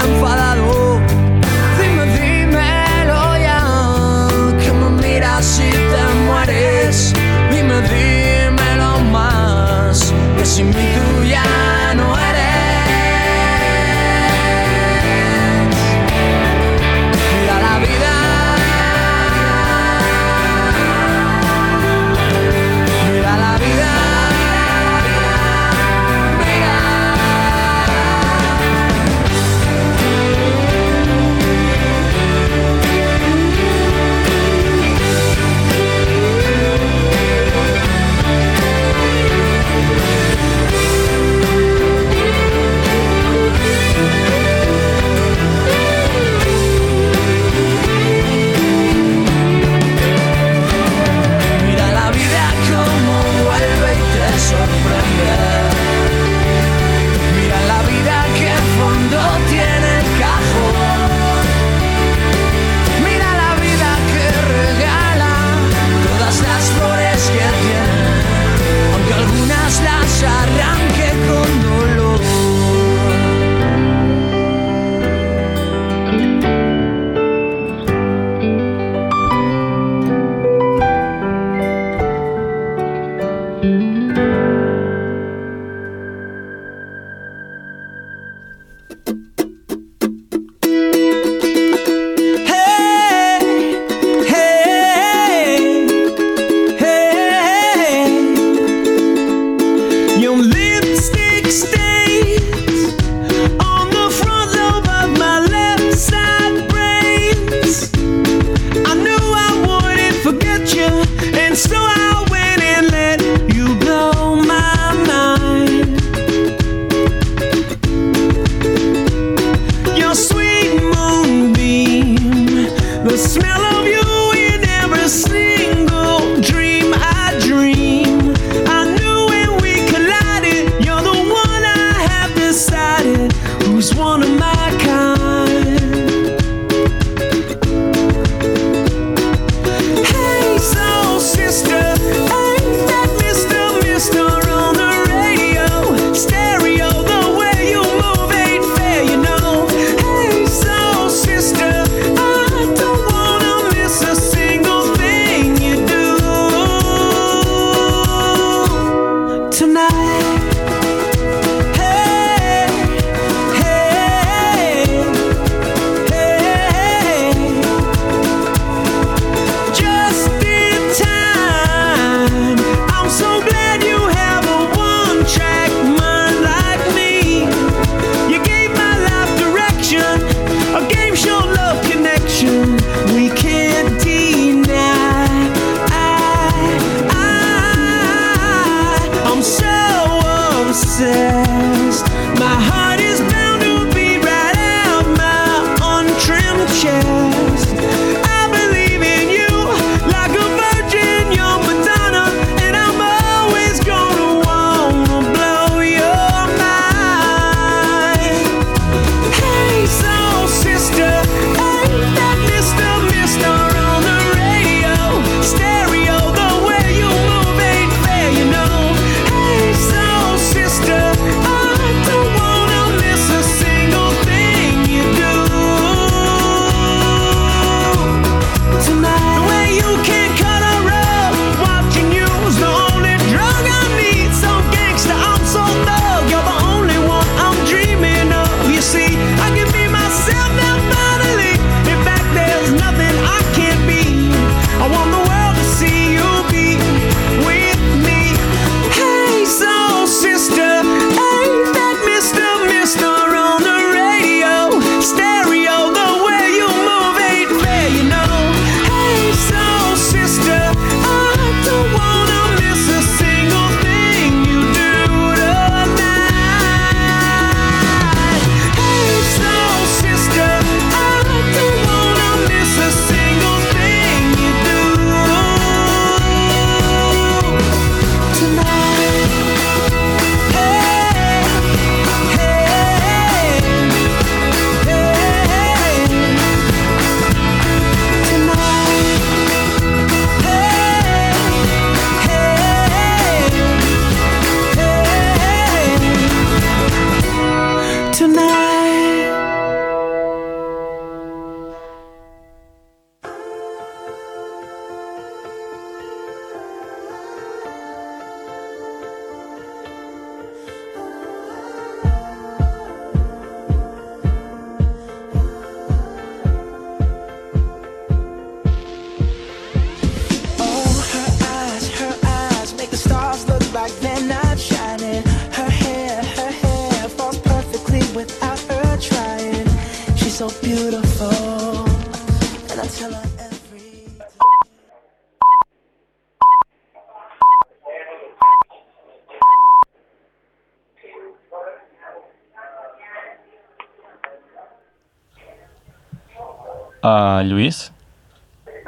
Uh, Lluís?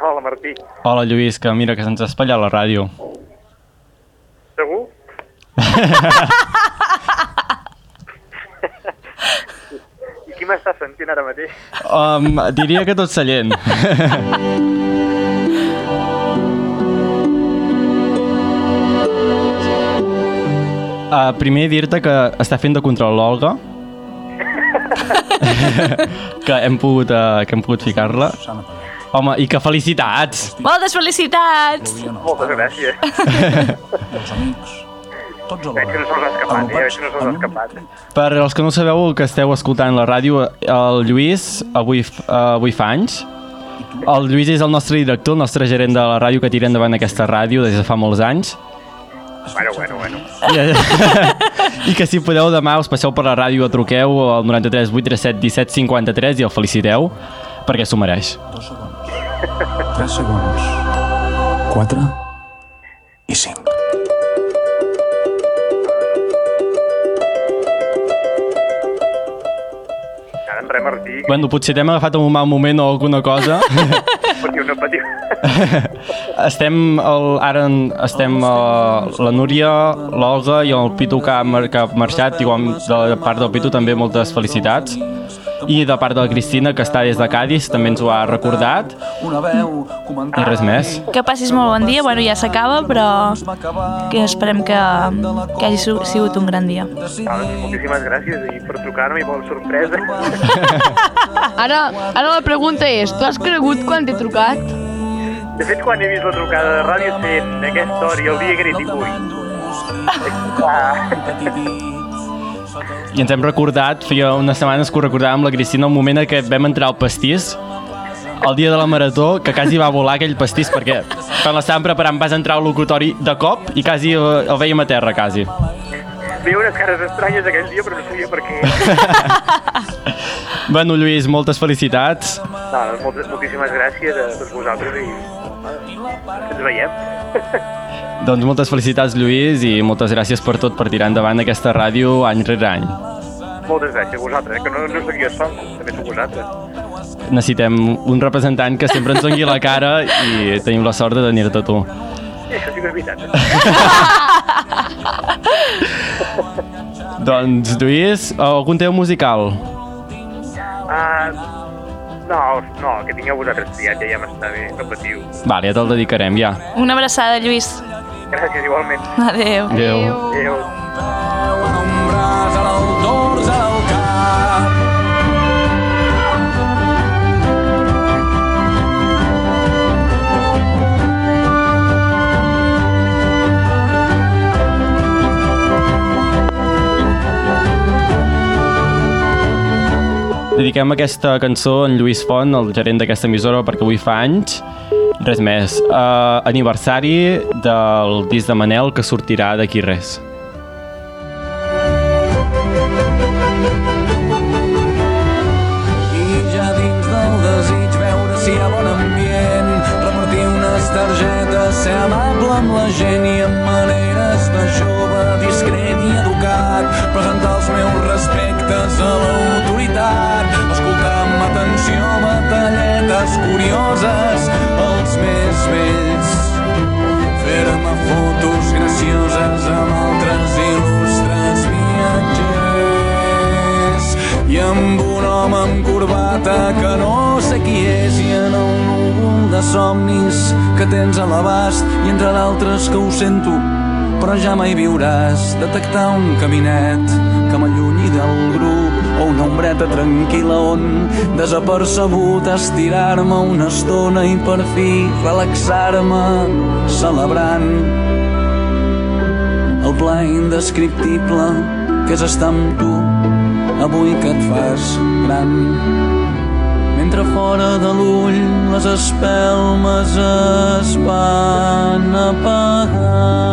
Hola, Martí. Hola, Lluís, que mira que se'ns ha espatllat la ràdio. Segur? I qui m'està sentint ara mateix? Um, diria que tot sallent. Uh, primer dir-te que està fent de control l'Olga que hem pogut, uh, que hem pogut ficar-la. Home, i que felicitats. Moltes felicitats! Moltes gràcies. Veig que no se'ls ha escapat, eh? Veig que no se'ls ha escapat. per als que no sabeu que esteu escoltant la ràdio el Lluís avui, avui fa anys. El Lluís és el nostre director, el nostre gerent de la ràdio que tira endavant aquesta ràdio des de fa molts anys Bueno, bueno, bueno. I, I que si podeu demà us passeu per la ràdio o truqueu al 93 837 17 53 i el feliciteu perquè s'ho mereix. 3 segons. 4 i 5. Ara en res, Martí, Bueno, potser t'hem agafat en un mal moment o alguna cosa. patiu, no patiu. estem, el, ara en- estem uh, la Núria, l'Olga i el Pitu que ha, que ha marxat, igual de part del Pitu també moltes felicitats. I de part de la Cristina, que està des de Cádiz, també ens ho ha recordat. Una veu I res més. Que passis molt bon dia, bueno, ja s'acaba, però que esperem que, que hagi sigut- un gran dia. Ah, doncs moltíssimes gràcies i per trucar-me i per la sorpresa. Ara, ara la pregunta és, tu has cregut quan t'he trucat? De fet, quan he vist la trucada de ràdio sent aquesta hora i el dia que n'he tingut. Ah, I ens hem recordat, feia unes setmanes que ho recordàvem la Cristina, el moment en què vam entrar al pastís, el dia de la marató, que quasi va volar aquell pastís, perquè quan l'estàvem preparant vas entrar al locutori de cop i quasi el, el veiem a terra, quasi. veia unes cares estranyes aquell dia, però no sabia per què. Bueno, Lluís, moltes felicitats. No, moltes, moltíssimes gràcies a tots vosaltres i ens veiem. Doncs moltes felicitats, Lluís, i moltes gràcies per tot, per tirar endavant aquesta ràdio any rere any. Moltes gràcies a vosaltres, eh, que no, no sóc jo sol, també sou vosaltres. Necessitem un representant que sempre ens doni la cara i tenim la sort de tenir-te tu. Això sí que és veritat. Doncs, Lluís, algun teu musical? Ah, no, no, que tingueu vosaltres triat, ja, ja m'està bé, no patiu. Vale, ja te'l dedicarem, ja. Una abraçada, Lluís. Gràcies igualment. Adéu. Adéu. Adéu. un Dediquem aquesta cançó a en Lluís Font, el gerent d'aquesta emissora, perquè avui fa anys. Res més. Uh, aniversari del disc de Manel que sortirà d'aquí res. Corbata que no sé qui és i en el núvol de somnis que tens a l'abast i entre d'altres que ho sento però ja mai viuràs detectar un caminet que m'allunyi del grup o una ombreta tranquil·la on desapercebut estirar-me una estona i per fi relaxar-me celebrant el pla indescriptible que és estar amb tu avui que et fas gran. Mentre fora de l'ull les espelmes es van apagar.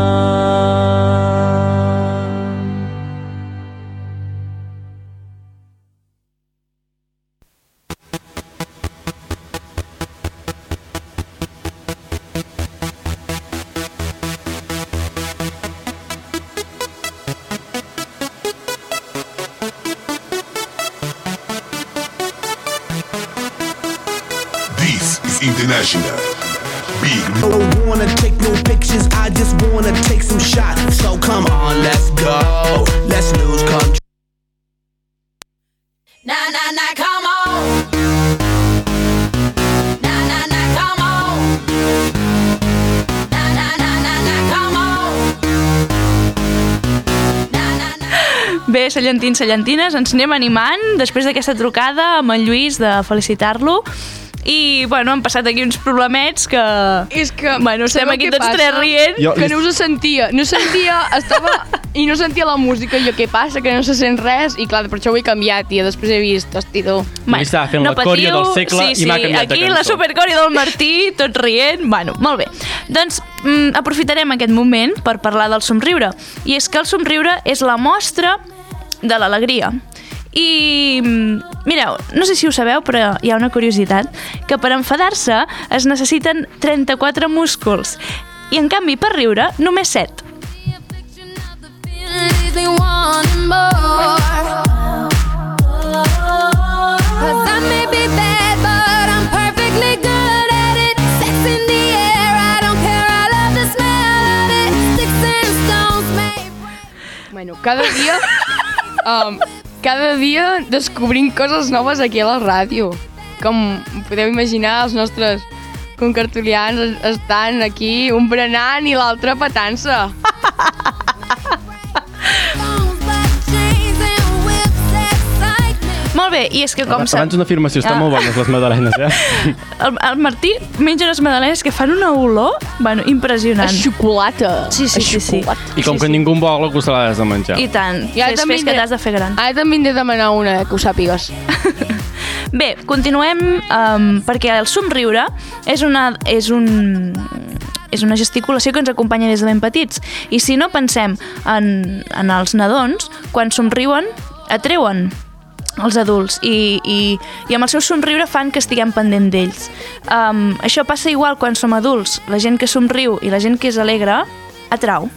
Cellentins, cellentines, ens anem animant després d'aquesta trucada amb en Lluís de felicitar-lo i, bueno, han passat aquí uns problemets que... És que... Bueno, estem aquí tots passa? tres rient. Jo- Que no us sentia. No sentia... Estava... I no sentia la música. I jo, què passa? Que no se sent res. I clar, per això ho he canviat. I després he vist, hostidor. Bueno, estava fent la còria del segle sí, i m'ha sí, canviat de aquí la supercòria del Martí, tot rient. Bueno, molt bé. Doncs mm, aprofitarem aquest moment per parlar del somriure. I és que el somriure és la mostra de l'alegria. I mm, mireu, no sé si ho sabeu, però hi ha una curiositat, que per enfadar-se es necessiten 34 músculs i en canvi per riure només 7. Leaves me wanting more. 'Cause I may be bad, but I'm perfectly good at it. Sex in the air, I don't care, I love the smell of it. Sticks and stones may Bueno, cada dia... Um, cada dia descobrim coses noves aquí a la ràdio. Com podeu imaginar, els nostres concartulians es- estan aquí, un berenant i l'altre patant-se. Molt bé, i és que com. Abans una afirmació, estan Ah. molt bones les magdalenes, eh? El, el Martí menja unes magdalenes que fan una olor, bueno, impressionant. A xocolata. Sí, sí, sí, sí. I com que ningú en vol, algú se l'ha de menjar. I tant. I ara també que t'has de fer gran. Ara també en de demanar una, eh, que ho sàpigues. Bé, continuem um, perquè el somriure és una, és un, és una gesticulació que ens acompanya des de ben petits. I si no pensem en, en els nadons, quan somriuen, atreuen els adults i, i, i amb el seu somriure fan que estiguem pendent d'ells. Um, això passa igual quan som adults. La gent que somriu i la gent que és alegre atrau.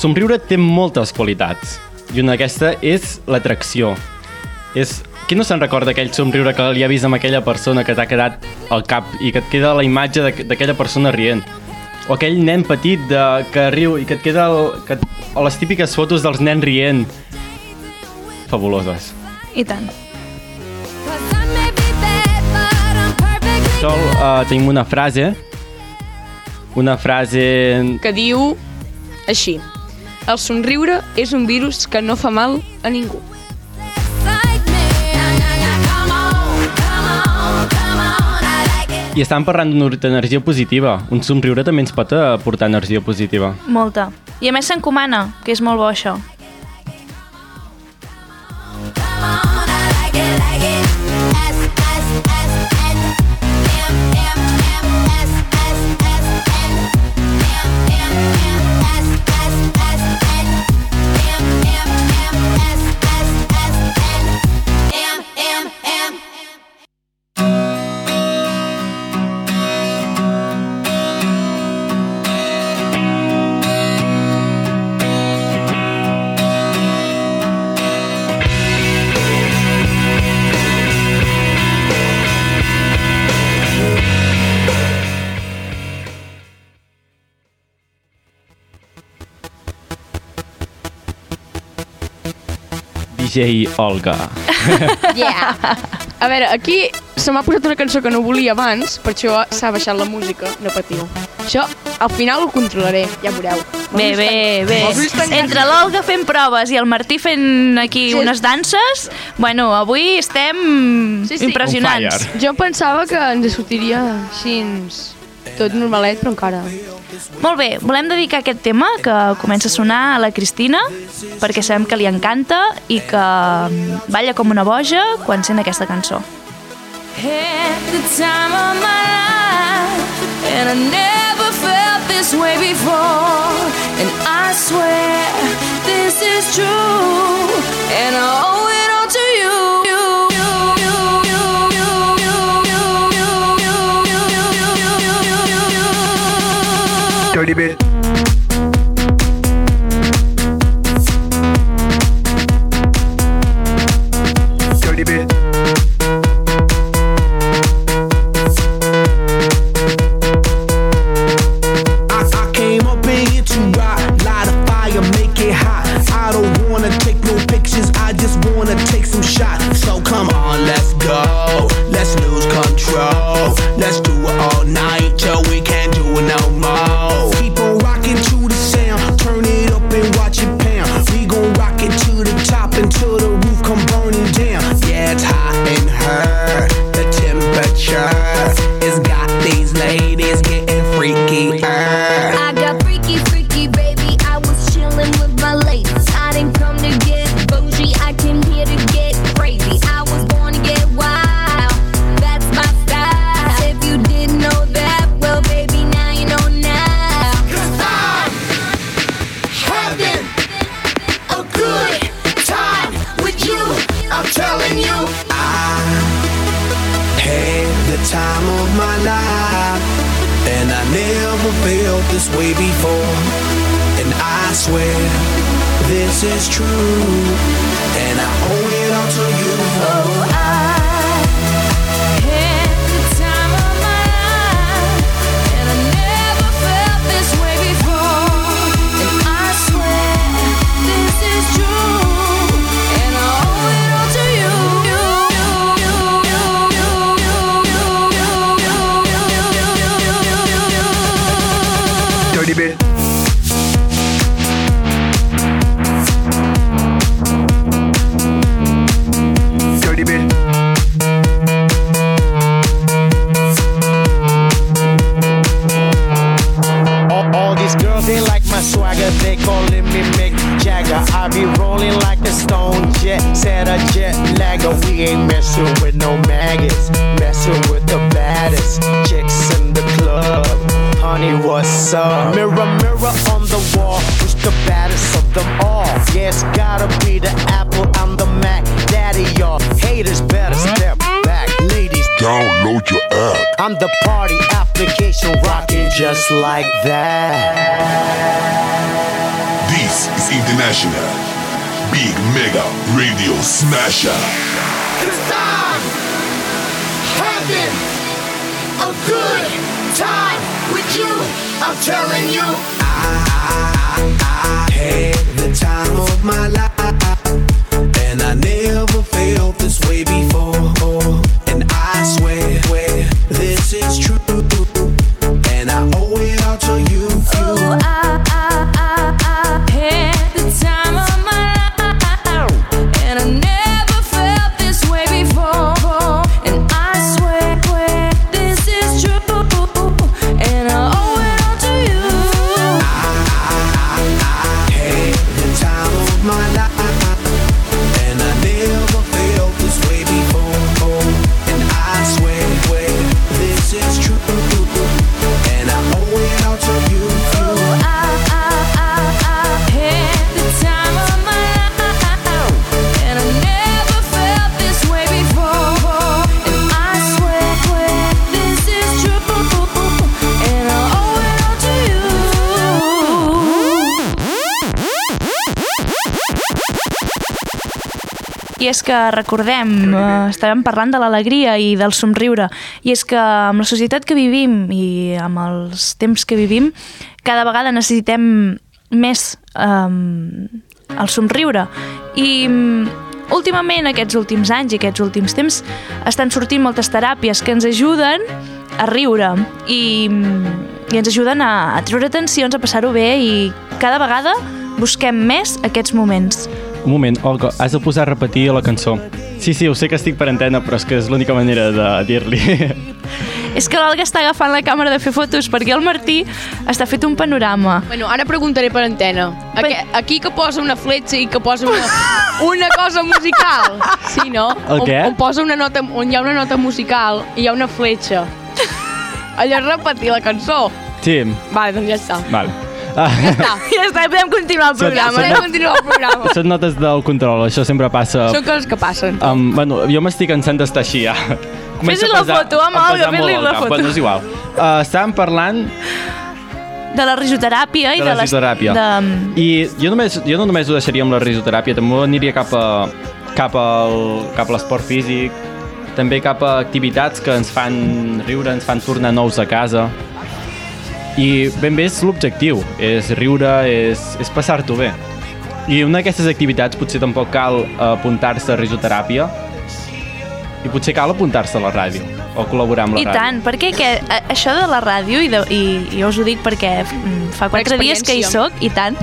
El somriure té moltes qualitats i una d'aquesta és l'atracció. És... Qui no se'n recorda aquell somriure que li ha vist amb aquella persona que t'ha quedat al cap i que et queda la imatge d'aqu- d'aquella persona rient? O aquell nen petit de, que riu i que et queda el, que, o les típiques fotos dels nens rient. Fabuloses. I tant. Sol, uh, tenim una frase una frase Que diu així. El somriure és un virus que no fa mal a ningú. i estan parlant d'energia positiva un somriure també ens pot aportar energia positiva Molta. I a més s'encomana, que és molt bo això. DJ Olga Yeah! A veure, aquí se m'ha posat una cançó que no volia abans, per això s'ha baixat la música, no patiu. Això Al final ho controlaré, ja veureu. Bé, bé, bé. Entre l'Olga fent proves i el Martí fent aquí Sí. unes danses, bueno, avui estem Sí, sí. impressionants. Jo pensava que ens sortiria així tot normalet, però encara... Molt bé, volem dedicar aquest tema que comença a sonar a la Cristina perquè sabem que li encanta i que balla com una boja quan sent aquesta cançó. Had the time of my life, and I never felt this way before. And I swear this is true, and I owe it all to you. No pictures, I just wanna take some shots. So come on, és que recordem, eh, estàvem parlant de l'alegria i del somriure, i és que amb la societat que vivim i amb els temps que vivim, cada vegada necessitem més eh, el somriure. I mm, últimament, aquests últims anys i aquests últims temps, estan sortint moltes teràpies que ens ajuden a riure i mm, i ens ajuden a, a treure tensions, a passar-ho bé i cada vegada busquem més aquests moments. Un moment, Olga, has de posar a repetir la cançó. Sí, sí, ho sé que estic per antena, però és que és l'única manera de dir-li. És que l'Olga està agafant la càmera de fer fotos perquè el Martí està fet un panorama. Bueno, ara preguntaré per antena. Aquí, aquí que posa una fletxa i que posa una, una cosa musical. Sí, no? El què? On, on, posa una nota, on hi ha una nota musical i hi ha una fletxa. Allò és repetir la cançó. Sí, Vale, doncs ja està. val. Ah, Ja està. Ja està, podem continuar el programa. són- Podem continuar el programa. són notes del control, això sempre passa. Són coses que passen. Um, bueno, jo m'estic cansant d'estar així, ja. Fes-li la foto, home, molt fes-li la foto. Bueno, és igual. Uh, estàvem parlant De la risoteràpia i de de, la risoteràpia. De... I jo, només, jo no només ho deixaria amb la risoteràpia, també aniria cap a, cap al, cap a l'esport físic, també cap a activitats que ens fan riure, ens fan tornar nous a casa. I ben bé és l'objectiu, és riure, és, és passar-t'ho bé. I una d'aquestes activitats potser tampoc cal apuntar-se a risoteràpia i potser cal apuntar-se a la ràdio o col·laborar amb la I ràdio. tant, perquè que, a- això de la ràdio, i, de, i, i jo us ho dic perquè mm, fa quatre dies que hi sóc, i tant,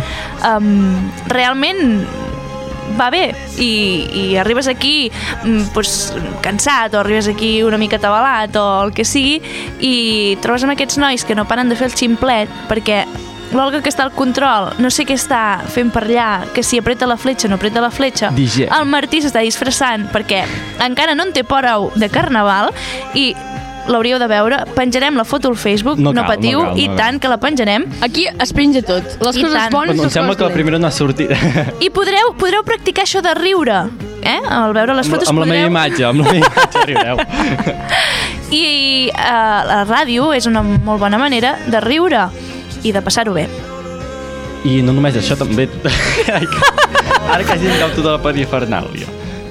um, realment va bé i, i arribes aquí mm, pues, cansat o arribes aquí una mica atabalat o el que sigui i trobes amb aquests nois que no paren de fer el ximplet perquè l'Olga que està al control no sé què està fent per allà que si apreta la fletxa no apreta la fletxa DJ. el Martí s'està disfressant perquè encara no en té prou de carnaval i l'hauríeu de veure. Penjarem la foto al Facebook, No no, cal, patiu, no cal, no i tant que la penjarem. Aquí es penja tot. Les I coses tant. bones i Bueno, em les que la primera no ha sortit. I podreu, podreu practicar això de riure, eh? Al veure les amb, fotos amb la podreu... meva imatge, amb la meva imatge riureu. I uh, la ràdio és una molt bona manera de riure i de passar-ho bé. I no només això, també... Que- Ara quasi em cau tota la perifernàlia.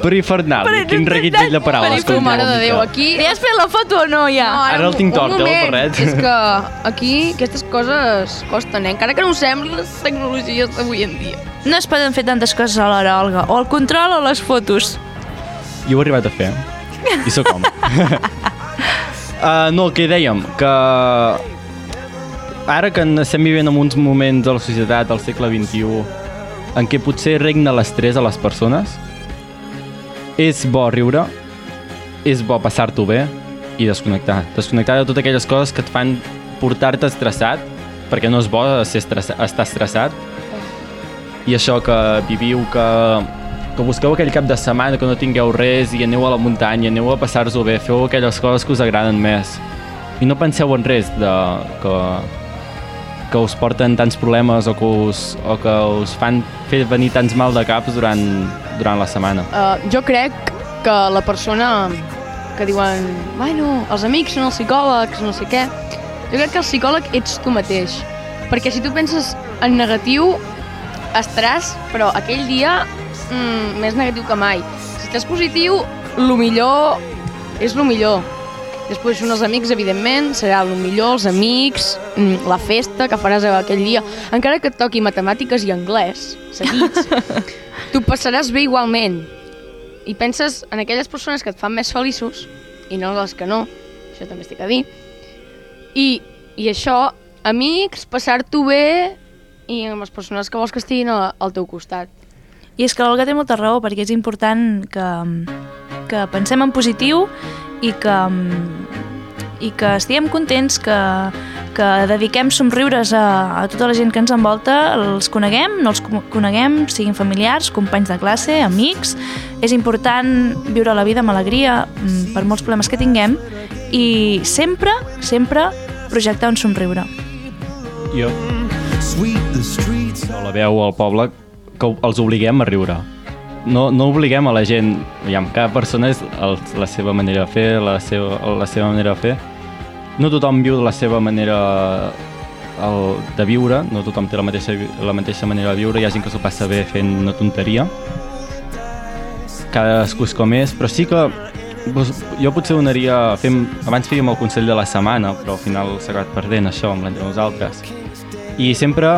Perifernàlia, quin reguitzell de paraules. Com mare de Déu, aquí... Li has fet la foto o no, ja? No, Ara el un- tinc tort, eh, el barret. És que aquí aquestes coses costen, eh? Encara que no ho sembli, les tecnologies d'avui en dia. No es poden fer tantes coses alhora, Olga. O el control o les fotos. Jo ho he arribat a fer. I sóc home. uh, no, el que dèiem, que ara que estem vivint en uns moments de la societat del segle XXI en què potser regna l'estrès a les persones, és bo riure, és bo passar-t'ho bé i desconnectar. Desconnectar de totes aquelles coses que et fan portar-te estressat, perquè no és bo ser estressa, estar estressat, i això que viviu, que, que busqueu aquell cap de setmana que no tingueu res i aneu a la muntanya, aneu a passar-vos-ho bé, feu aquelles coses que us agraden més. I no penseu en res de, que, que us porten tants problemes o que us, o que us fan fer venir tants mal de caps durant, durant la setmana. Uh, jo crec que la persona que diuen bueno, els amics són els psicòlegs, no sé què, jo crec que el psicòleg ets tu mateix. Perquè si tu penses en negatiu, estaràs, però aquell dia mm, més negatiu que mai. Si estàs positiu, el millor és el millor. Després són els amics, evidentment, serà el millor, els amics, mm, la festa que faràs aquell dia. Encara que et toqui matemàtiques i anglès, seguits, tu passaràs bé igualment. I penses en aquelles persones que et fan més feliços i no les que no, això també estic a dir. I, i això, amics, passar-t'ho bé i amb les persones que vols que estiguin a- al teu costat. I és que l'Olga té molta raó, perquè és important que, que pensem en positiu i que, i que estiguem contents, que, que dediquem somriures a, a tota la gent que ens envolta, els coneguem, no els co- coneguem, siguin familiars, companys de classe, amics. És important viure la vida amb alegria mm, per molts problemes que tinguem i sempre, sempre projectar un somriure. Jo. No la veu al poble que els obliguem a riure. No, no obliguem a la gent, aviam, cada persona és el, la seva manera de fer, la seva, la seva manera de fer. No tothom viu la seva manera el, de viure, no tothom té la mateixa, la mateixa manera de viure, hi ha gent que s'ho passa bé fent una tonteria. Cadascú és com és, però sí que doncs, jo potser donaria... Fem, abans fèiem el Consell de la Setmana, però al final s'ha acabat perdent això amb l'entre nosaltres. I sempre,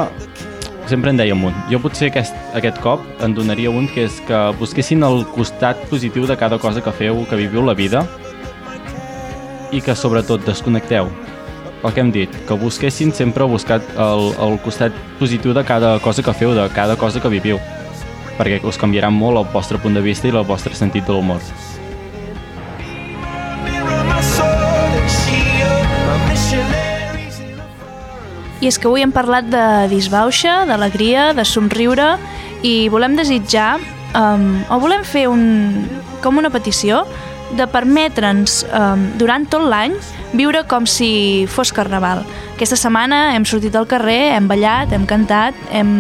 sempre en dèiem un. Jo potser aquest, aquest cop en donaria un que és que busquessin el costat positiu de cada cosa que feu, que viviu la vida i que sobretot desconnecteu. el que hem dit, que busquessin sempre buscar el, el costat positiu de cada cosa que feu, de cada cosa que viviu, perquè us canviarà molt el vostre punt de vista i el vostre sentit de l'humor. I és que avui hem parlat de disbauxa, d'alegria, de somriure i volem desitjar, um, o volem fer un, com una petició, de permetre'ns um, durant tot l'any viure com si fos carnaval. Aquesta setmana hem sortit al carrer, hem ballat, hem cantat, hem,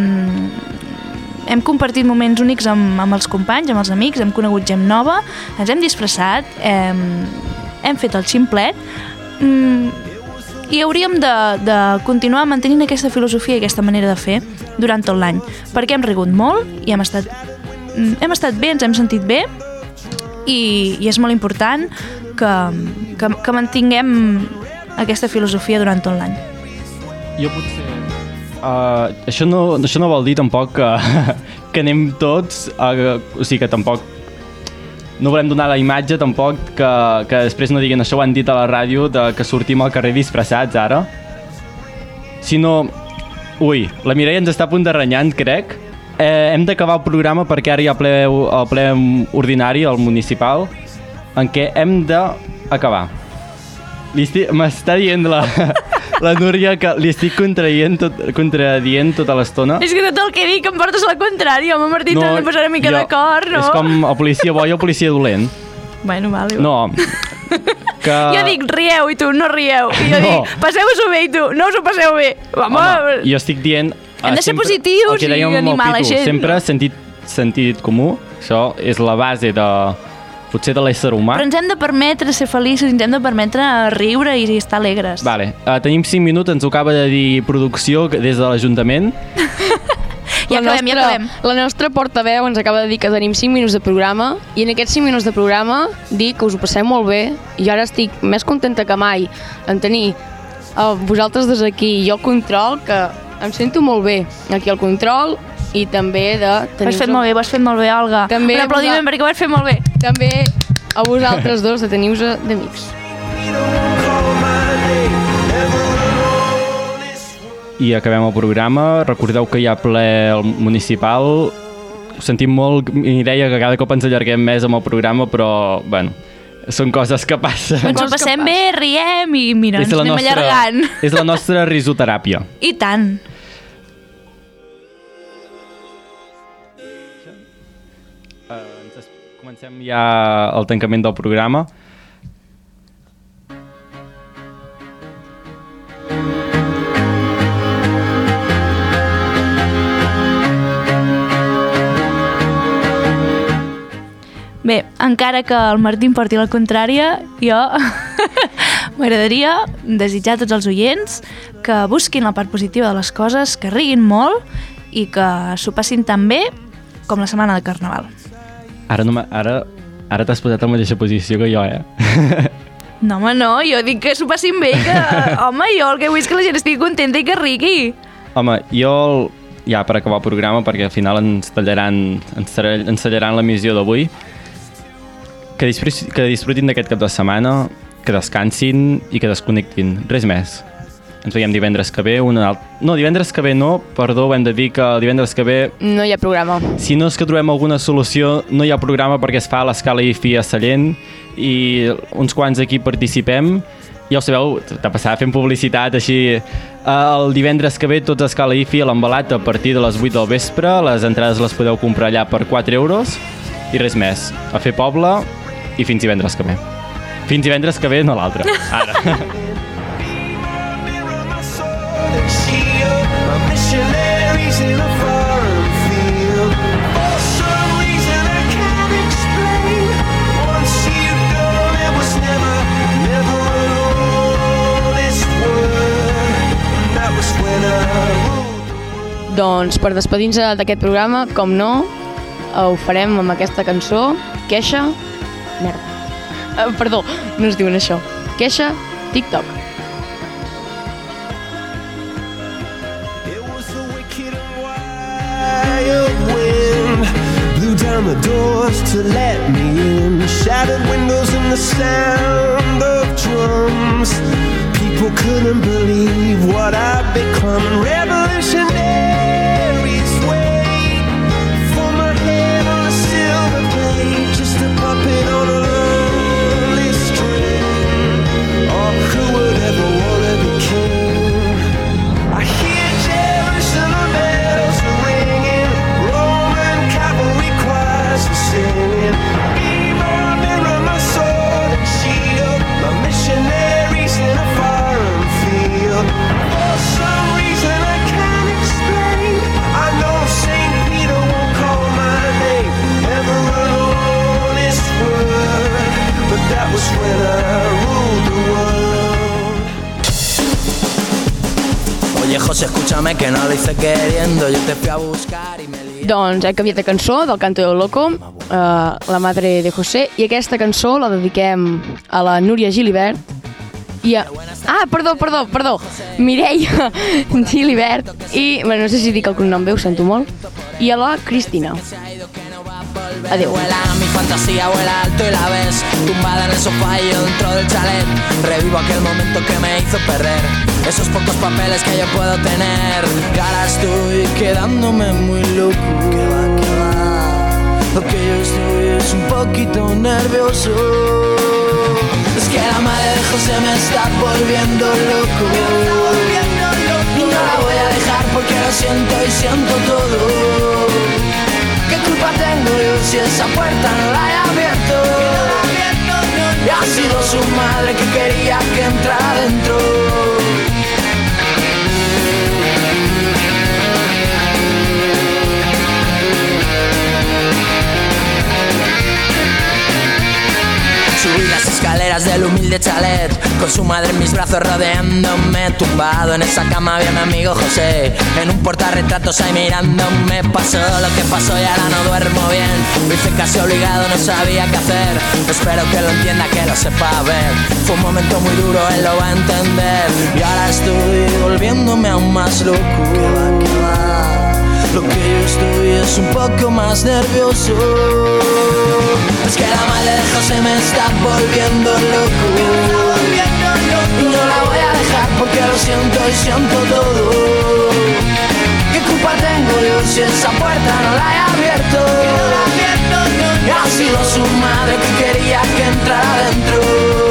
hem compartit moments únics amb, amb els companys, amb els amics, hem conegut gent nova, ens hem disfressat, hem, hem fet el ximplet, mm, i hauríem de, de continuar mantenint aquesta filosofia i aquesta manera de fer durant tot l'any, perquè hem rigut molt i hem estat, mm, hem estat bé, ens hem sentit bé i, i és molt important que, que, que mantinguem aquesta filosofia durant tot l'any. Jo potser... Uh, això, no, això no vol dir tampoc que, que anem tots, uh, o sigui que tampoc no volem donar la imatge tampoc que, que després no diguin això ho han dit a la ràdio de que sortim al carrer disfressats ara. Sinó ui, la Mireia ens està a punt de renyant crec. Eh, hem d'acabar el programa perquè ara hi ha ple, el ple ordinari al municipal en què hem d'acabar. M'està dient la, la Núria que li estic contradient, tot, contradient tota l'estona És que tot el que dic em portes la contrària, home Martí, no, t'has de posar una mica d'acord, no? És com el policia bo i el policia dolent. Bueno, vale. No, que... Jo dic, rieu, i tu, no rieu. I jo No. dic, passeu-vos-ho bé, i tu, no us ho passeu bé. Home, Home, jo estic dient... Hem de ser sempre- positius i animar la gent, Sempre sentit, sentit comú, això és la base de, potser de l'ésser humà. però ens hem de permetre ser feliços, ens hem de permetre riure i estar alegres. Vale, uh, tenim 5 minuts, ens ho acaba de dir producció des de l'Ajuntament. Ja acabem, ja acabem. La nostra portaveu ens acaba de dir que tenim 5 minuts de programa i en aquests 5 minuts de programa dir que us ho passem molt bé i ara estic més contenta que mai en tenir uh, vosaltres des aquí i jo el control que em sento molt bé aquí al control i també de Ho has fet molt bé, ho has fet molt bé, Olga. També Un aplaudiment vosa- perquè ho has fet molt bé. també a vosaltres dos de tenir-vos d'amics I acabem el programa. Recordeu que hi ha ple al municipal. Ho sentim molt, Mireia, que cada cop ens allarguem més amb el programa, però, bueno, són coses que passen. Ens ho passem bé, riem i mira, ens anem allargant. és la nostra risoteràpia. I tant. Comencem ja el tancament del programa. Bé, encara que el Martí em porti la contrària, jo m'agradaria desitjar a tots els oients que busquin la part positiva de les coses, que riguin molt i que s'ho passin tan bé com la setmana de Carnaval. Ara, no ara, ara t'has posat en la mateixa posició que jo, eh? No, home, no, jo dic que s'ho passin bé, que, home, jo el que vull és que la gent estigui contenta i que rigui. Home, jo, el- ja per acabar el programa, perquè al final ens tallaran, ens, ens tallaran l'emissió d'avui, que, disfrutin, que disfrutin d'aquest cap de setmana, que descansin i que desconnectin. Res més. Ens veiem divendres que ve, una alt... No, divendres que ve no, perdó, ho hem de dir que divendres que ve no hi ha programa si no és que trobem alguna solució, no hi ha programa perquè es fa a l'escala IFI a Sallent i uns quants aquí participem. Ja ho sabeu, de passar fent publicitat així. El divendres que ve tots a escala IFI a l'embalat a partir de les 8 del vespre. Les entrades les podeu comprar allà per 4 euros. I res més. A fer poble i fins divendres que ve. Fins divendres que ve, no l'altre. Ara. Doncs per despedir-nos d'aquest programa, com no, ho farem amb aquesta cançó, Queixa... Merda. Uh, perdó, no es diuen això. Queixa, TikTok. blew down the doors to let me in. Shattered windows and the sound of drums. People couldn't believe what I'd become. Revolutionaries Missionary. José, escúchame que no lo hice queriendo, yo te fui a buscar y me lié. Doncs hem canviat de cançó del Canto del Loco, eh, la madre de José, i aquesta cançó la dediquem a la Núria Gilibert i a... Ah, perdó, perdó, perdó, Mireia Gilibert i, bueno, no sé si dic el cognom bé, ho sento molt, i a la Cristina. Adéu. Vuela, mi fantasía vuela alto y la ves Tumbada en el sofá y yo dentro del chalet. Revivo aquel momento que me hizo perder. Esos pocos papeles que yo puedo tener. Y ahora estoy quedándome muy loco. Que va, que va Lo que yo estoy es un poquito nervioso. Es que la madre de José me está volviendo loco. Y no la voy a dejar porque lo siento y siento todo. ¿Qué culpa tengo yo si esa puerta no la he abierto? Y ha sido su madre que quería que entrara dentro. Escaleras del humilde chalet Con su madre en mis brazos rodeándome Tumbado en esa cama había mi amigo José. En un portarretratos ahí mirándome Pasó lo que pasó y ahora no duermo bien. Lo hice casi obligado, no sabía qué hacer. Espero que lo entienda, que lo sepa ver. Fue un momento muy duro, él lo va a entender. Y ahora estoy volviéndome aún más loco Lo que yo estoy es un poco más nervioso. Es que la madre de José me está volviendo loco. Y no la voy a dejar porque lo siento y siento todo. ¿Qué culpa tengo yo si esa puerta no la he abierto? Ha sido su madre que quería que entrara adentro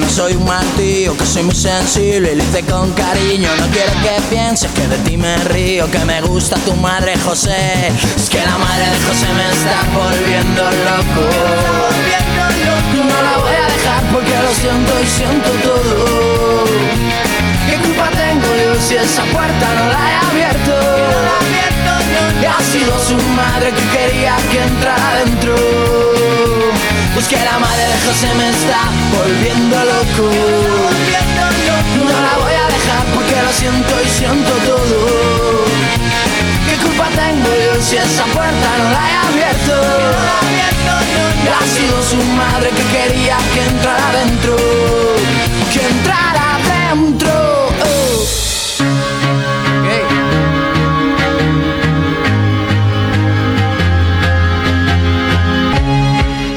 no soy un mal tío Que soy muy sensible y lo hice con cariño. No quiero que pienses que de ti me río Que me gusta tu madre José. Es que la madre de José me está volviendo loco. No la voy a dejar porque lo siento y siento todo. ¿Qué culpa tengo yo si esa puerta no la he abierto? Y ha sido su madre que quería que entrara adentro Pues que la madre de José me está volviendo loco. No la voy a dejar porque lo siento y siento todo. ¿Qué culpa tengo yo si esa puerta no la he abierto? Ha sido su madre que quería que entrara adentro. Que entrara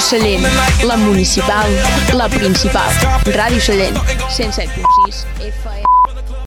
Sallent, la municipal, la principal. Ràdio Sallent, 107.